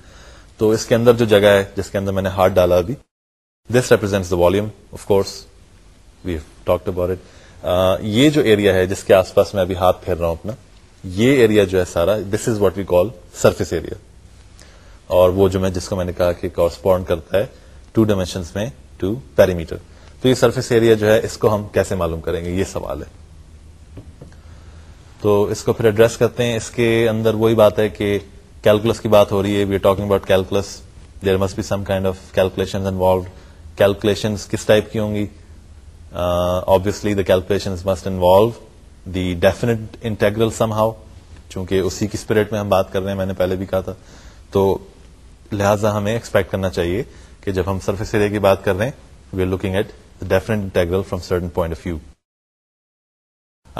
تو اس کے اندر جو جگہ ہے جس کے اندر میں نے ہاتھ ڈالا ابھی this represent course we talk about it یہ جو ایریا ہے جس کے آس پاس میں ابھی ہاتھ پھیر رہا ہوں اپنا یہ ایریا جو ہے سارا this is what we call surface area اور وہ جو میں جس کو میں نے کہا کہ کورسپونڈ کرتا ہے ٹو ڈائمینشنس میں ٹو پیرامیٹر تو یہ سرفیس ایریا جو ہے اس کو ہم کیسے معلوم کریں گے یہ سوال ہے تو اس کو پھر ایڈریس کرتے ہیں اس کے اندر وہی بات ہے کہ کیلکولس کی بات ہو رہی ہے we are talking about calculus there must be some kind of calculation involved calculation کس ٹائپ کی ہوں گی obviously the calculation must involve the definite integral somehow چونکہ اسی کی اسپرٹ میں ہم بات کر رہے ہیں میں نے پہلے بھی کہا تھا تو لہذا ہمیں ایکسپیکٹ کرنا چاہیے کہ جب ہم سرفیس ایریا کی بات کر رہے ہیں we are looking at different from certain point of view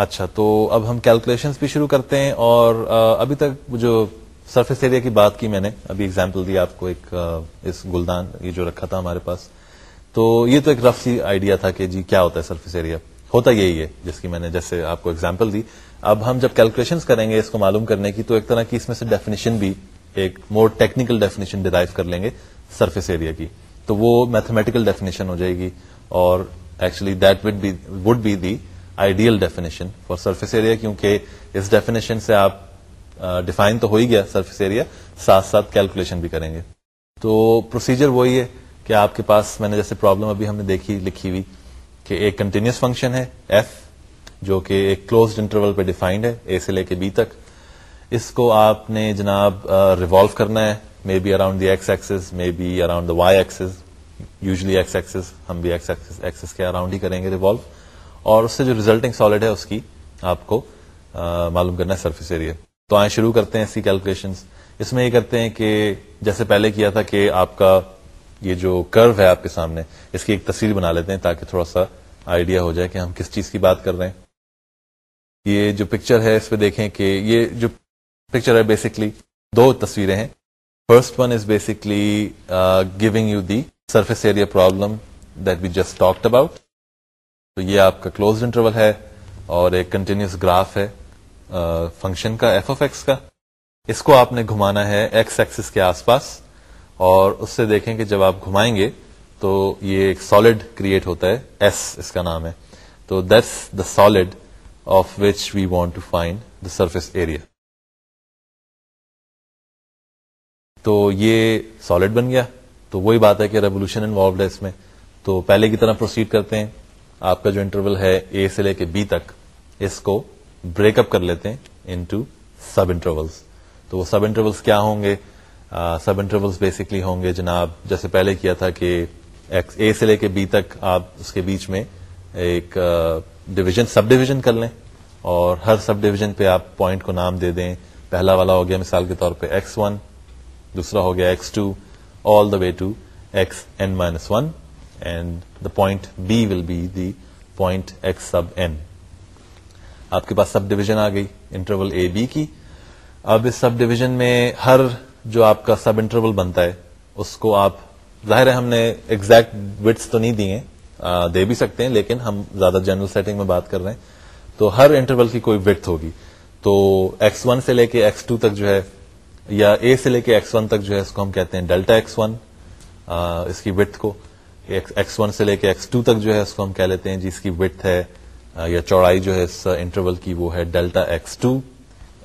اچھا تو اب ہم کیلکولیشن بھی شروع کرتے ہیں اور ابھی تک جو سرفیس ایریا کی بات کی میں نے ابھی ایگزامپل دی آپ کو ایک اس گلدان یہ جو رکھا تھا ہمارے پاس تو یہ تو ایک رف سی آئیڈیا تھا کہ جی کیا ہوتا ہے سرفیس ایریا ہوتا یہی ہے جس کی میں نے جیسے آپ کو ایگزامپل دی اب ہم جب کیلکولیشن کریں گے اس کو معلوم کرنے کی تو ایک طرح کی اس میں سے ڈیفینیشن بھی ایک مور ٹیکنیکل ڈیفینیشن ڈیرائیو کر لیں گے سرفیس ایریا کی تو وہ میتھمیٹیکل ڈیفینیشن ہو جائے گی اور actually that would be would be the ideal definition for surface area کیونکہ اس ڈیفینیشن سے آپ ڈیفائن تو ہو ہی گیا سرفیس ایریا ساتھ ساتھ کیلکولیشن بھی کریں گے تو پروسیجر وہی ہے کہ آپ کے پاس میں نے جیسے پرابلم ابھی ہم نے دیکھی لکھی ہوئی کہ ایک کنٹینیوس فنکشن ہے ایف جو کہ ایک کلوزڈ انٹرول پہ ڈیفائنڈ ہے اے سے لے کے بی تک اس کو آپ نے جناب ریوالو کرنا ہے maybe around the x axes maybe around the y axes axes usually x x ہم بھی کے اراؤنڈ ہی کریں گے ریوالو اور اس سے جو ریزلٹنگ سالڈ ہے اس کی آپ کو معلوم کرنا ہے سرفیس ایریا تو آئیں شروع کرتے ہیں اس کی اس میں یہ کرتے ہیں کہ جیسے پہلے کیا تھا کہ آپ کا یہ جو کرو ہے آپ کے سامنے اس کی ایک تصویر بنا لیتے ہیں تاکہ تھوڑا سا آئیڈیا ہو جائے کہ ہم کس چیز کی بات کر رہے ہیں یہ جو پکچر ہے اس پہ دیکھیں کہ یہ جو پکچر ہے بیسکلی دو تصویریں ہیں first one is basically giving you the surface area problem that we just talked about تو یہ آپ کا کلوز انٹرول ہے اور ایک کنٹینیوس گراف ہے فنکشن uh, کا ایف اف ایکس کا اس کو آپ نے گھمانا ہے ایکس ایکسس کے آس پاس اور اس سے دیکھیں کہ جب آپ گھمائیں گے تو یہ ایک سالڈ کریٹ ہوتا ہے ایس اس کا نام ہے تو this the solid of which we want to find the surface area تو یہ سالڈ بن گیا تو وہی بات ہے کہ ریولیوشن انوالوڈ ہے اس میں تو پہلے کی طرح پروسیڈ کرتے ہیں آپ کا جو انٹرول ہے اے سے لے کے بی تک اس کو بریک اپ کر لیتے ہیں انٹو سب انٹرولس تو وہ سب انٹرولس کیا ہوں گے سب انٹرولس بیسکلی ہوں گے جناب جیسے پہلے کیا تھا کہ اے سے لے کے بی تک آپ اس کے بیچ میں ایک ڈویژن سب ڈویژن کر لیں اور ہر سب ڈویژن پہ آپ پوائنٹ کو نام دے دیں پہلا والا ہو گیا مثال کے طور پہ ایکس ون دوسرا ہو گیا x two all the way minus one and b will be point آپ کے پاس سب ڈیویژن آ گئی انٹرول اے بی کی اب اس سب ڈویژن میں ہر جو آپ کا سب انٹرول بنتا ہے اس کو آپ ظاہر ہے ہم نے ایکزیکٹ وٹس تو نہیں دیے دے بھی سکتے ہیں لیکن ہم زیادہ جنرل سیٹنگ میں بات کر رہے ہیں تو ہر انٹرول کی کوئی وٹ ہوگی تو ایکس ون سے لے کے ایکس ٹو تک جو ہے یا اے سے لے کے ایکس ون تک جو ہے اس کو ہم کہتے ہیں ڈیلٹا ایکس ون اس کی وتھ کو ایکس ون سے لے کے ایکس ٹو تک جو ہے اس کو ہم کہہ لیتے ہیں جس جی کی وتھ ہے یا چوڑائی جو ہے اس انٹرول کی وہ ہے delta x two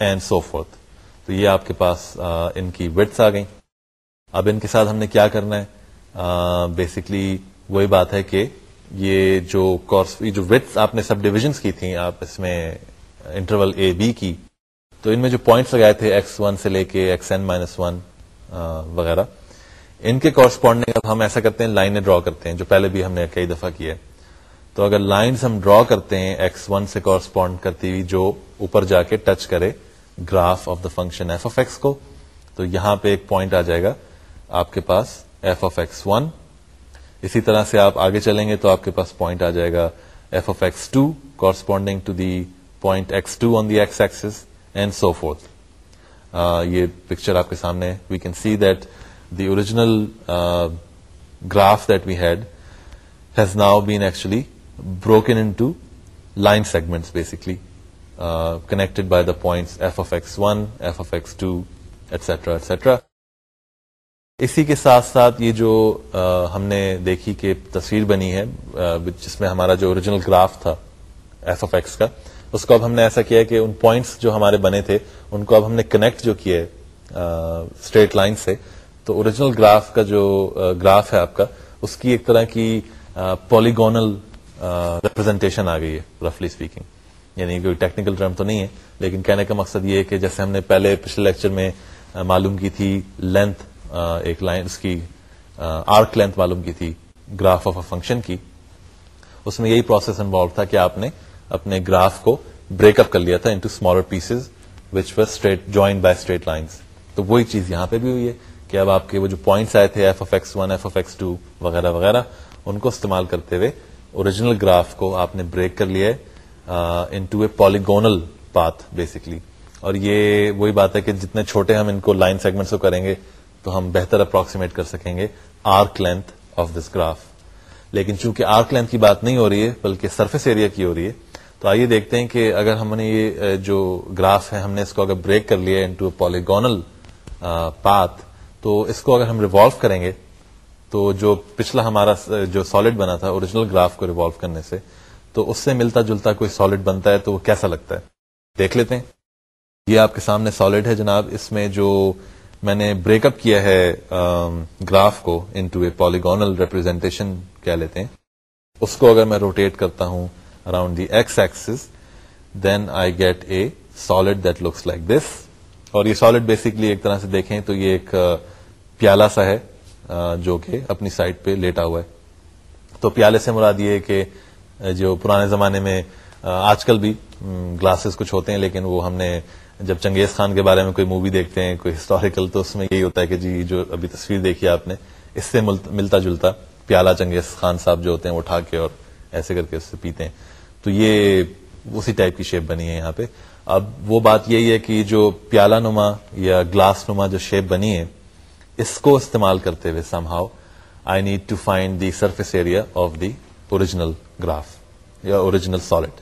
and so forth تو یہ آپ کے پاس ان کی وتھس آ گئیں اب ان کے ساتھ ہم نے کیا کرنا ہے بیسکلی وہی بات ہے کہ یہ جو کورس جو وتھس آپ نے سب ڈویژنس کی تھیں آپ اس میں انٹرول اے بی کی تو ان میں جو پوائنٹس لگائے تھے ایکس ون سے لے کے ایکس این مائنس ون وغیرہ ان کے کورسپونڈنگ اب ہم ایسا کرتے ہیں لائنیں ڈرا کرتے ہیں جو پہلے بھی ہم نے کئی دفعہ کیا ہے تو اگر لائنز ہم ڈرا کرتے ہیں ایکس ون سے کورسپونڈ کرتی ہوئی جو اوپر جا کے ٹچ کرے graph of the function f of x کو تو یہاں پہ ایک پوائنٹ آ جائے گا آپ کے پاس ایف آف ایکس ون اسی طرح سے آپ آگے چلیں گے تو آپ کے پاس پوائنٹ آ جائے گا f of x two corresponding to the point x two on the x axis and so forth یہ پکچر آپ کے سامنے we can see that the original graph that we had has now been actually broken into line segment basically connected by the points f f x one f f x two etcetera etcetera اسی کے ساتھ ساتھ یہ جو uh, ہم نے دیکھی کہ تصویر بنی ہے uh, جس میں ہمارا جو اوریجنل گراف تھا ایف اف ایکس کا اس کو اب ہم نے ایسا کیا کہ ان پوائنٹس جو ہمارے بنے تھے ان کو اب ہم نے کنیکٹ جو کیے اسٹریٹ لائن سے تو اوریجنل گراف کا جو گراف ہے آپ کا اس کی ایک طرح کی پولیگونل ریپرزینٹیشن آ گئی ہے رفلی اسپیکنگ یعنی کوئی ٹیکنیکل ٹرم تو نہیں ہے لیکن کہنے کا مقصد یہ ہے کہ جیسے ہم نے پہلے پچھلے لیکچر میں معلوم کی تھی لینتھ ایک لائن اس کی آرک لینتھ معلوم کی تھی گراف آف اے فنکشن کی اس میں یہی پروسیس انوالو تھا کہ آپ نے اپنے گراف کو بریک اپ کر لیا تھا into smaller pieces which straight join by straight line تو وہی چیز یہاں پہ بھی ہوئی ہے کہ اب آپ کے وہ جو پوائنٹس آئے تھے f f x x one two وغیرہ وغیرہ ان کو استعمال کرتے ہوئے اوریجنل گراف کو آپ نے بریک کر لیا ہے into a polygonal path basically اور یہ وہی بات ہے کہ جتنے چھوٹے ہم ان کو لائن سیگمنٹس کو کریں گے تو ہم بہتر اپروکسیمیٹ کر سکیں گے arc length of this graph لیکن چونکہ آرک لینتھ کی بات نہیں ہو رہی ہے بلکہ سرفیس ایریا کی ہو رہی ہے تو آئیے دیکھتے ہیں کہ اگر ہم نے یہ جو گراف ہے ہم نے اس کو اگر بریک کر لیا انٹو اے پالیگونل پاتھ تو اس کو اگر ہم ریوالو کریں گے تو جو پچھلا ہمارا جو سالڈ بنا تھا اوریجنل گراف کو ریوالو کرنے سے تو اس سے ملتا جلتا کوئی سالڈ بنتا ہے تو وہ کیسا لگتا ہے دیکھ لیتے ہیں یہ آپ کے سامنے سالڈ ہے جناب اس میں جو میں نے بریک اپ کیا ہے گراف کو انٹو اے پالیگونل ریپرزینٹیشن کہہ لیتے ہیں اس کو اگر میں روٹیٹ کرتا ہوں around the x axes then I get a solid like this اور یہ سالڈ بیسکلی ایک طرح سے دیکھیں تو یہ ایک پیالہ سا ہے جو کہ اپنی سائٹ پہ لیٹا ہوا ہے تو پیالے سے مراد یہ کہ جو پرانے زمانے میں آج کل بھی گلاسز کچھ ہوتے ہیں لیکن وہ ہم نے جب چنگیز خان کے بارے میں کوئی مووی دیکھتے ہیں کوئی ہسٹوریکل تو اس میں یہی ہوتا ہے کہ جی جو ابھی تصویر دیکھی آپ نے اس سے ملتا جلتا پیالہ چنگیز خان صاحب جو ہوتے ہیں وہ اٹھا کے اور ایسے کر کے اس سے پیتے ہیں تو یہ اسی ٹائپ کی شیپ بنی ہے یہاں پہ اب وہ بات یہی ہے کہ جو پیالہ نما یا گلاس نما جو شیپ بنی ہے اس کو استعمال کرتے ہوئے somehow I need to find the surface area of the original graph یا اوریجنل سالڈ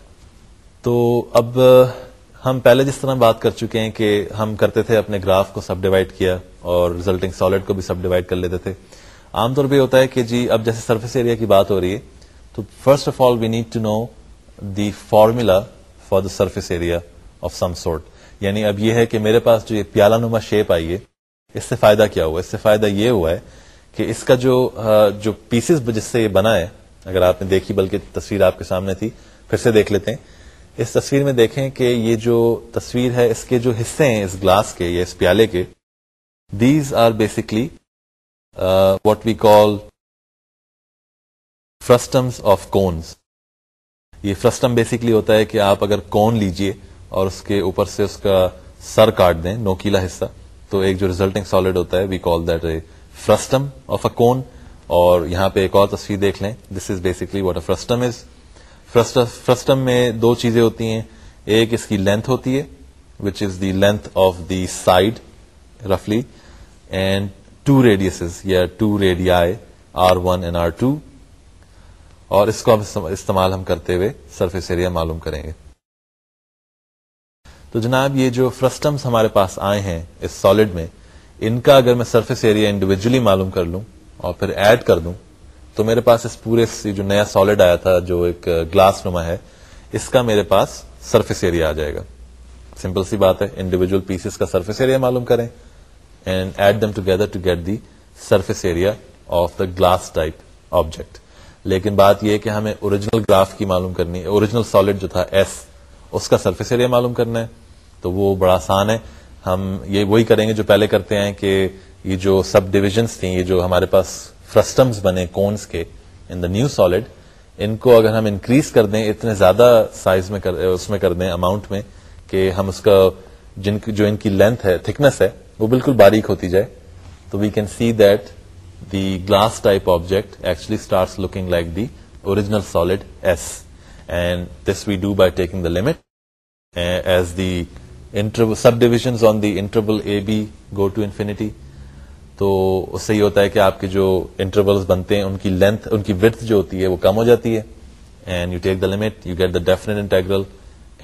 تو اب ہم پہلے جس طرح بات کر چکے ہیں کہ ہم کرتے تھے اپنے گراف کو سب ڈیوائڈ کیا اور ریزلٹنگ سالڈ کو بھی سب ڈیوائڈ کر لیتے تھے عام طور پہ ہوتا ہے کہ جی اب جیسے سرفیس ایریا کی بات ہو رہی ہے تو first of all we need to know the formula for the surface area of some sort یعنی اب یہ ہے کہ میرے پاس جو یہ پیالہ نما شیپ آئی ہے اس سے فائدہ کیا ہوا اس سے فائدہ یہ ہوا ہے کہ اس کا جو جو پیسز جس سے یہ بنا ہے اگر آپ نے دیکھی بلکہ تصویر آپ کے سامنے تھی پھر سے دیکھ لیتے ہیں اس تصویر میں دیکھیں کہ یہ جو تصویر ہے اس کے جو حصے ہیں اس گلاس کے یا اس پیالے کے these are basically what we call frustums of cones یہ فرسٹم بیسکلی ہوتا ہے کہ آپ اگر کون لیجئے اور اس کے اوپر سے اس کا سر کاٹ دیں نوکیلا حصہ تو ایک جو ریزلٹنگ سالڈ ہوتا ہے we call that a frustum of اے کون اور یہاں پہ ایک اور تصویر دیکھ لیں this is basically what a frustum is فرسٹم میں دو چیزیں ہوتی ہیں ایک اس کی لینتھ ہوتی ہے which is the the length of side رفلی and two radius یا two radii r r one and two اور اس کو ہم استعمال ہم کرتے ہوئے سرفیس ایریا معلوم کریں گے تو جناب یہ جو فرسٹمس ہمارے پاس آئے ہیں اس سالڈ میں ان کا اگر میں سرفیس ایریا انڈیویجلی معلوم کر لوں اور پھر ایڈ کر دوں تو میرے پاس اس پورے جو نیا سالڈ آیا تھا جو ایک گلاس نما ہے اس کا میرے پاس سرفیس ایریا آ جائے گا سمپل سی بات ہے انڈیویجل پیسز کا سرفیس ایریا معلوم کریں and add them together to get the surface area of the glass type object لیکن بات یہ کہ ہمیں اوریجنل گراف کی معلوم کرنی ہے اوریجنل سالڈ جو تھا ایس اس کا سرفیس ایریا معلوم کرنا ہے تو وہ بڑا آسان ہے ہم یہ وہی کریں گے جو پہلے کرتے ہیں کہ یہ جو سب ڈویژنس تھیں یہ جو ہمارے پاس فرسٹمز بنے کونس کے ان دا نیو سالڈ ان کو اگر ہم انکریز کر دیں اتنے زیادہ سائز میں اس میں کر دیں اماؤنٹ میں کہ ہم اس کا جن جو ان کی لینتھ ہے تھکنس ہے وہ بالکل باریک ہوتی جائے تو we can see that the glass type object actually starts looking like the original solid S. And this we do by taking the limit uh, as the interval, subdivisions on the interval a, b go to infinity. تو اس سے یہ ہوتا ہے کہ آپ کے جو انٹرولس بنتے ہیں ان کی لینتھ ان کی ورتھ جو ہوتی ہے وہ کم ہو جاتی ہے and you take the limit you get the definite integral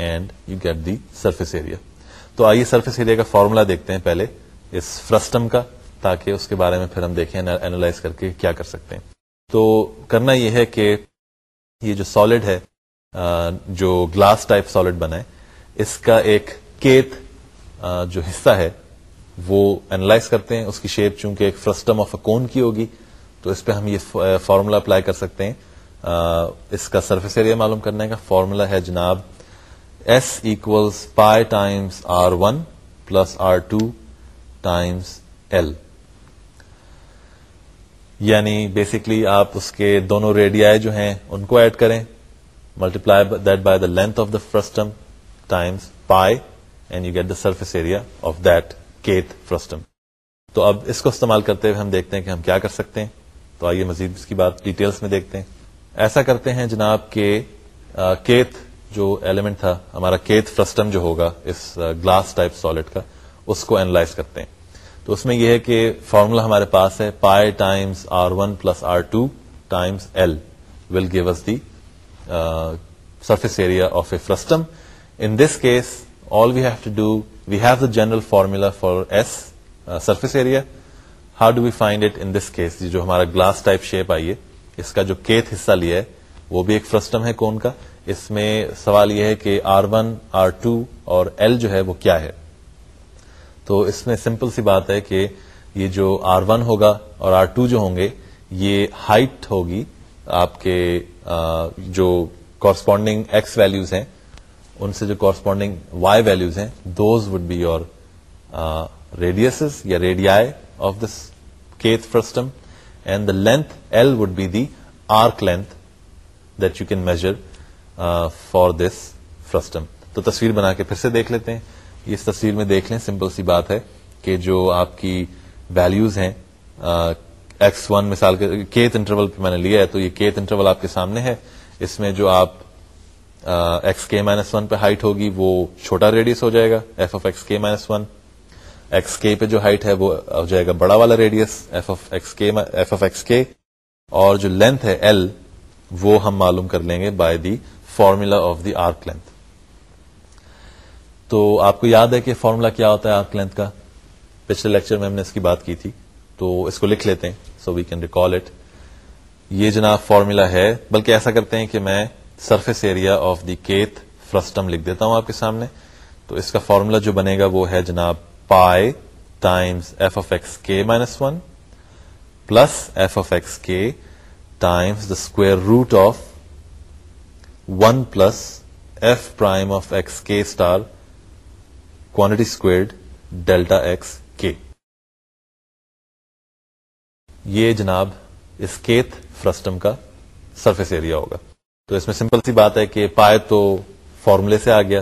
and you get the surface area تو آئیے سرفیس ایریا کا فارمولا دیکھتے ہیں پہلے اس فرسٹم کا تاکہ اس کے بارے میں پھر ہم دیکھیں اینالائز کر کے کیا کر سکتے ہیں تو کرنا یہ ہے کہ یہ جو سالڈ ہے جو گلاس ٹائپ سالڈ بنا ہے اس کا ایک کیت جو حصہ ہے وہ اینالائز کرتے ہیں اس کی شیپ چونکہ ایک فرسٹم آف اے کون کی ہوگی تو اس پہ ہم یہ فارمولا اپلائی کر سکتے ہیں اس کا سرفیس ایریا معلوم کرنے کا فارمولا ہے جناب s equals pi times r one plus r two times l یعنی بیسکلی آپ اس کے دونوں ریڈیائی جو ہیں ان کو ایڈ کریں multiply length of the frustum times pi and you get the surface area of that کیت frustum تو اب اس کو استعمال کرتے ہوئے ہم دیکھتے ہیں کہ ہم کیا کر سکتے ہیں تو آئیے مزید اس کی بات ڈیٹیلس میں دیکھتے ہیں ایسا کرتے ہیں جناب کے کیت جو ایلیمنٹ تھا ہمارا کیت فرسٹم جو ہوگا اس گلاس ٹائپ سالڈ کا اس کو اینالائز کرتے ہیں تو اس میں یہ ہے کہ فارمولا ہمارے پاس ہے pi times r one plus r two times l will give the surface area of a frustum in this case all we have to do we have the general formula for s surface area how do we find it in this case جو ہمارا glass type shape آئی ہے اس کا جو کیت حصہ لیا ہے وہ بھی ایک فرسٹم ہے کون کا اس میں سوال یہ ہے کہ آر ون آر ٹو اور ایل جو ہے وہ کیا ہے تو اس میں سمپل سی بات ہے کہ یہ جو آر ون ہوگا اور آر ٹو جو ہوں گے یہ ہائٹ ہوگی آپ کے جو کارسپونڈنگ ایکس ویلوز ہیں ان سے جو کارسپونڈنگ وائی ویلوز ہیں those would be your radiuses یا of ریڈیات frustum and the length l would be the arc length that you can measure for this frustum تو تصویر بنا کے پھر سے دیکھ لیتے ہیں اس تصویر میں دیکھ لیں سمپل سی بات ہے کہ جو آپ کی ویلوز ہیں ایکس ون مثال کے کیت انٹرول پہ میں نے لیا ہے تو یہ کیت انٹرول آپ کے سامنے ہے اس میں جو آپ ایکس کے مائنس ون پہ ہائٹ ہوگی وہ چھوٹا ریڈیس ہو جائے گا f of x k minus one x k پہ جو ہائٹ ہے وہ ہو جائے گا بڑا والا radius f x k f x k اور جو لینتھ ہے ایل وہ ہم معلوم کر لیں گے by the formula of the arc length تو آپ کو یاد ہے کہ فارمولا کیا ہوتا ہے آپ لینتھ کا پچھلے لیکچر میں ہم نے اس کی بات کی تھی تو اس کو لکھ لیتے ہیں so we can recall it یہ جناب فارمولا ہے بلکہ ایسا کرتے ہیں کہ میں surface area of the کیت frustum لکھ دیتا ہوں آپ کے سامنے تو اس کا فارمولا جو بنے گا وہ ہے جناب pi times f of x k minus one plus f of x k times the square root of one plus f prime of x k star quantity squared delta x k یہ جناب اسکیت frustum کا surface area ہوگا تو اس میں simple سی بات ہے کہ پائے تو فارمولے سے آ گیا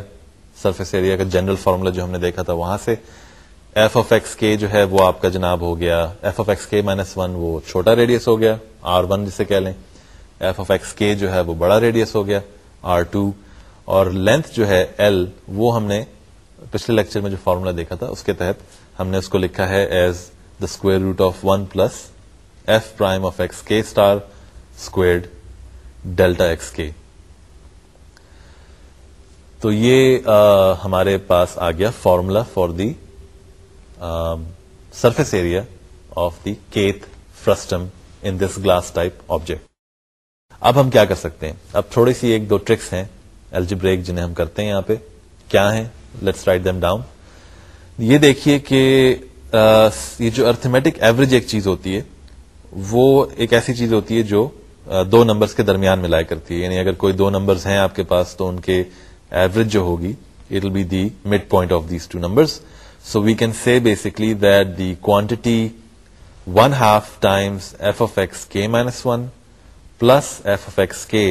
سرفیس ایریا کا جنرل فارمولا جو ہم نے دیکھا تھا وہاں سے ایف آف ایکس کے جو ہے وہ آپ کا جناب ہو گیا f of x k minus one وہ چھوٹا ریڈیس ہو گیا آر ون جسے کہہ لیں ایف آف ایکس کے جو ہے وہ بڑا ریڈیس ہو گیا آر ٹو اور لینتھ جو ہے ایل وہ ہم نے پچھلے لیکچر میں جو فارمولا دیکھا تھا اس کے تحت ہم نے اس کو لکھا ہے as the square root of one plus f prime of x k star squared delta x k تو یہ آ, ہمارے پاس آ گیا formula for the surface area of the Keith frustum in this glass type object اب ہم کیا کر سکتے ہیں اب تھوڑی سی ایک دو ٹرکس ہیں ایلجی بریک جنہیں ہم کرتے ہیں یہاں پہ کیا ہیں لیٹس رائٹ دیم ڈاؤن یہ دیکھیے کہ یہ جو ارتھمیٹک ایوریج ایک چیز ہوتی ہے وہ ایک ایسی چیز ہوتی ہے جو دو نمبرس کے درمیان ملایا کرتی ہے یعنی اگر کوئی دو نمبرز ہیں آپ کے پاس تو ان کے ایوریج جو ہوگی it be the mid point of these two number so we can see basically that the quantity one half times f of x k minus one plus f of x k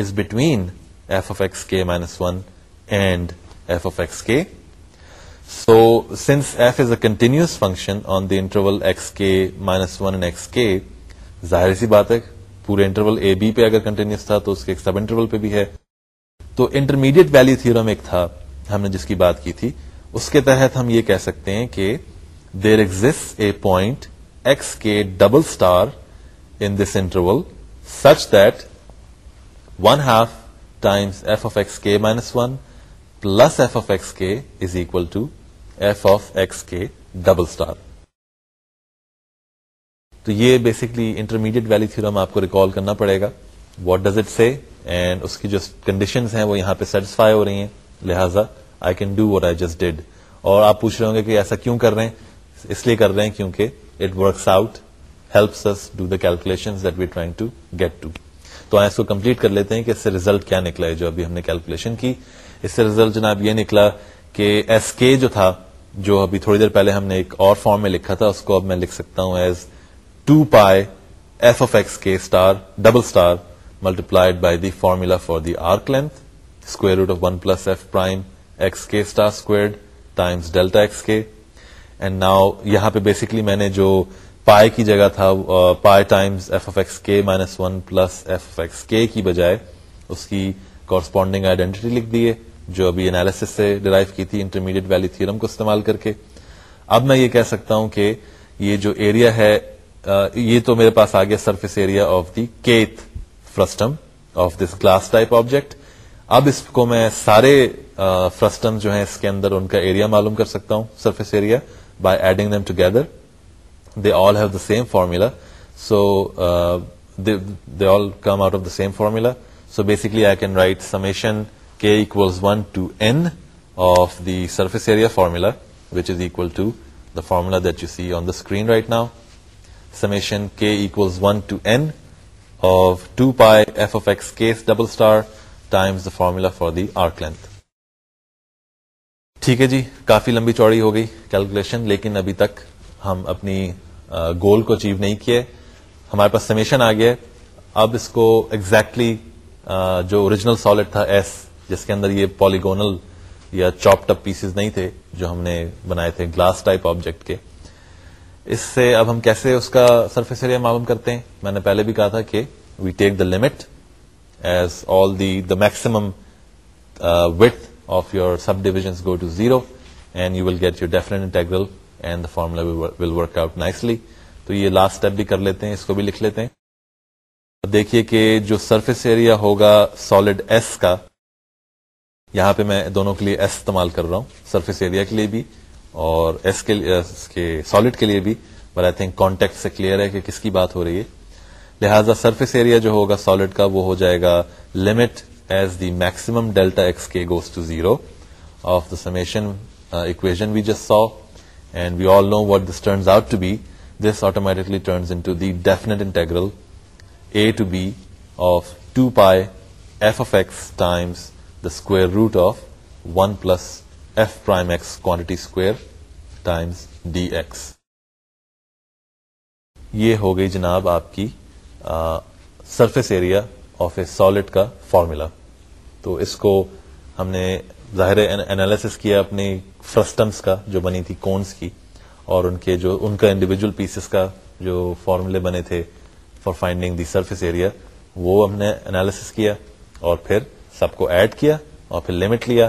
is between f of x k minus one and of k so since f is a continuous function on the interval minus one and and k ظاہر سی بات ہے پورے interval a be پہ اگر continuous تھا تو اس کے سب انٹرول پہ بھی ہے تو انٹرمیڈیٹ ویلیو تھورم ایک تھا ہم نے جس کی بات کی تھی اس کے تحت ہم یہ کہہ سکتے ہیں کہ there exists a point x k double star in this interval such that one half times f of x k minus one plus f of x k is equal to f of x k double star تو یہ basically intermediate value theorem آپ کو recall کرنا پڑے گا what does it see and اس کی جو condition ہیں وہ یہاں پہ سیٹسفائی ہو رہی ہیں لہٰذا آئی کین ڈو اور آپ پوچھ رہے ہوں گے کہ ایسا کیوں کر رہے ہیں اس لیے کر رہے ہیں کیونکہ it works out helps us do the calculation that we trying to get to تو آئیں اس کو کمپلیٹ کر لیتے ہیں کہ اس سے ریزلٹ کیا نکلا ہے جو ابھی ہم نے کیلکولیشن کی اس سے ریزلٹ جناب یہ نکلا کہ ایس کے جو تھا جو ابھی تھوڑی دیر پہلے ہم نے ایک اور فارم میں لکھا تھا اس کو اب میں لکھ سکتا ہوں as two pi f of x k star double multiplied by the formula for the arc length square root of one plus f prime x k star times delta x k and now یہاں پہ basically میں نے جو پائے کی جگہ تھا pi times f x k minus one plus f x k کی بجائے اس کی کورسپونڈنگ آئیڈینٹی لکھ دیے جو ابھی انالیس سے ڈرائیو کی تھی انٹرمیڈیٹ ویلی تھرم کو استعمال کر کے اب میں یہ کہہ سکتا ہوں کہ یہ جو ایریا ہے یہ تو میرے پاس آ گیا سرفیس آبجیکٹ اب اس کو میں سارے فرسٹم جو ہیں اس کے اندر ان کا ایریا معلوم کر سکتا ہوں surface area by adding them together they all have the same formula so they all come out of the same formula so basically I can write summation equals one to n of the surface area formula which is equal to the formula that you see on the screen right now summation k equals one to n of two pi f of x k double star times the formula for the arc length ٹھیک ہے جی کافی لمبی چوڑی ہو گئی calculation لیکن ابھی تک ہم اپنی گول کو اچیو نہیں کیے ہمارے پاس سمیشن آ گیا اب اس کو ایگزیکٹلی exactly, جو اوریجنل سالڈ تھا ایس جس کے اندر یہ پالیگونل یا چاپڈ اپ پیسز نہیں تھے جو ہم نے بنائے تھے گلاس ٹائپ آبجیکٹ کے اس سے اب ہم کیسے اس کا سرفیس ایریا معلوم کرتے ہیں میں نے پہلے بھی کہا تھا کہ we take the limit as all the the maximum width of your subdivisions go to zero and you will get you different integral and the formula will work out nicely تو یہ لاسٹ اسٹیپ بھی کر لیتے ہیں اس کو بھی لکھ لیتے ہیں دیکھیے کہ جو سرفیس ایریا ہوگا سالڈ ایس کا یہاں پہ میں دونوں کے لیے ایس استعمال کر رہا ہوں سرفیس ایریا کے لیے بھی اور ایس کے سالڈ کے لیے بھی بٹ آئی تھنک کانٹیکٹ سے کلیئر ہے کہ کس کی بات ہو رہی ہے لہذا سرفیس ایریا جو ہوگا سالڈ کا وہ ہو جائے گا limit as the maximum delta x k goes to zero of the summation equation we جس so and we all know what this turns out to be this automatically into the def integral a to b of two pi f of x times square root of one plus f prime x quantity square times d x یہ ہو گئی جناب آپ کی surface area of a solid کا formula تو اس کو ہم نے ظاہر انالس کیا اپنی فرسٹمس کا جو بنی تھی کونس کی اور ان کے جو ان کا انڈیویجل پیسز کا جو فارمولے بنے تھے for finding the surface area وہ ہم نے انالس کیا اور پھر سب کو ایڈ کیا اور پھر لمٹ لیا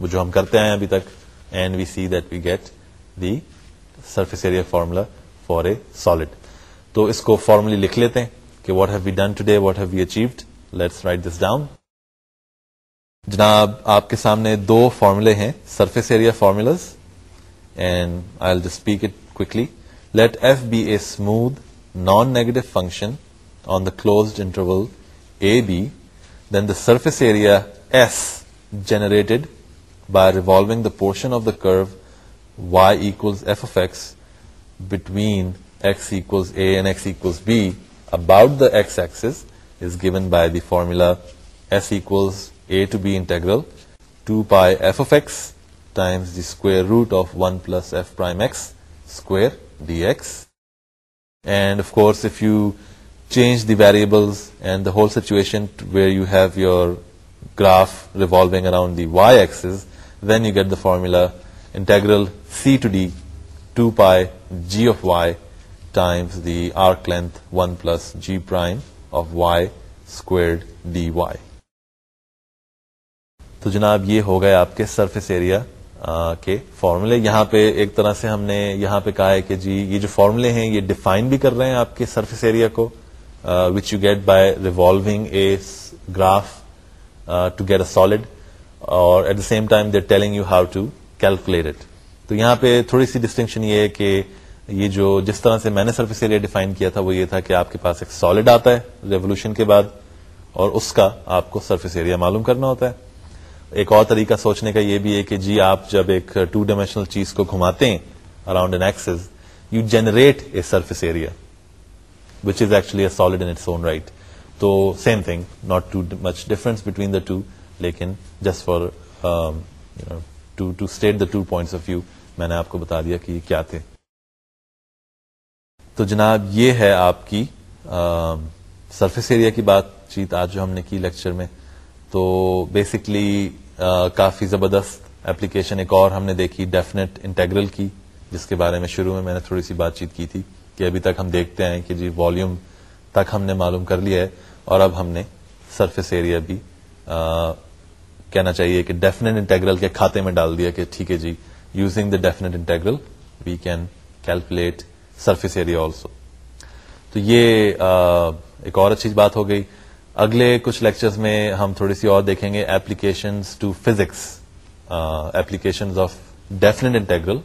وہ جو ہم کرتے آئے ابھی تک and we see that we get the surface area formula for a solid تو اس کو فارملی لکھ لیتے ہیں کہ what have we done today what have we achieved let's write this down جناب آپ کے سامنے دو فارمولہ ہیں surface area formulas and I speak it کلی let f be a smooth non negative function on the closed interval a b Then the surface area S generated by revolving the portion of the curve y equals f of x between x equals a and x equals b about the x-axis is given by the formula S equals a to b integral 2 pi f of x times the square root of 1 plus f prime x square dx. And of course, if you change the variables and the whole situation where you have your graph revolving around the y axis then you get the formula integral c to d two pi g of y times the arc length one plus g prime of y squared d y تو جناب یہ ہو گئے آپ کے surface area کے فارمولے یہاں پہ ایک طرح سے ہم نے یہاں پہ کہا ہے کہ جی یہ جو فارمولے ہیں یہ ڈیفائن بھی کر رہے ہیں آپ کے سرفیس ایریا کو which you get by revolving a graph to get a solid اور at the same time they telling you how to calculate it تو یہاں پہ تھوڑی سی ڈسٹنکشن یہ ہے کہ یہ جو جس طرح سے میں نے سرفیس ایریا ڈیفائن کیا تھا وہ یہ تھا کہ آپ کے پاس ایک سالڈ آتا ہے ریولیوشن کے بعد اور اس کا آپ کو سرفیس ایریا معلوم کرنا ہوتا ہے ایک اور طریقہ سوچنے کا یہ بھی ہے کہ جی آپ جب ایک ٹو ڈائمینشنل چیز کو گھماتے ہیں around an axis you generate a surface area which is actually a solid in its own right تو same thing not too much difference between the two لیکن just فارٹ the two point of view میں نے آپ کو بتا دیا کہ یہ کیا تھے تو جناب یہ ہے آپ کی سرفس ایریا کی بات چیت آج جو ہم نے کی لیکچر میں تو بیسکلی کافی زبردست اپلیکیشن ایک اور ہم نے دیکھی ڈیفینیٹ انٹیگرل کی جس کے بارے میں شروع میں میں نے تھوڑی سی بات چیت کی تھی کہ ابھی تک ہم دیکھتے ہیں کہ جی والیوم تک ہم نے معلوم کر لیا ہے اور اب ہم نے سرفیس ایریا بھی آ, کہنا چاہیے کہ ڈیفینیٹ انٹرگرل کے کھاتے میں ڈال دیا کہ ٹھیک ہے جی using the definite integral we can calculate surface area also تو یہ آ, ایک اور اچھی بات ہو گئی اگلے کچھ لیکچرز میں ہم تھوڑی سی اور دیکھیں گے applications to physics applications of definite integral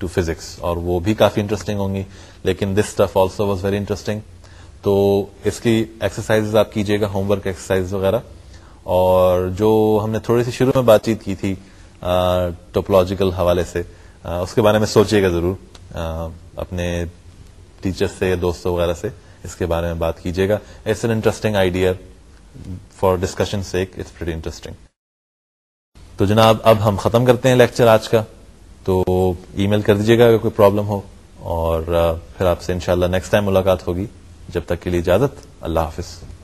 to physics اور وہ بھی کافی انٹرسٹنگ ہوں گی لیکن this stuff also was very interesting تو اس کی ایکسرسائز آپ کیجیے گا ہوم ورک ایکسرسائز وغیرہ اور جو ہم نے تھوڑی سی شروع میں بات چیت کی تھی ٹوپولوجیکل حوالے سے آ, اس کے بارے میں سوچیے گا ضرور آ, اپنے ٹیچر سے دوستوں وغیرہ سے اس کے بارے میں بات کیجیے گا it's an interesting idea for discussion sake it's very interesting تو جناب اب ہم ختم کرتے ہیں لیکچر آج کا تو ای میل کر دیجیے گا اگر کوئی پرابلم ہو اور پھر آپ سے انشاءاللہ شاء نیکسٹ ٹائم ملاقات ہوگی جب تک کے لیے اجازت اللہ حافظ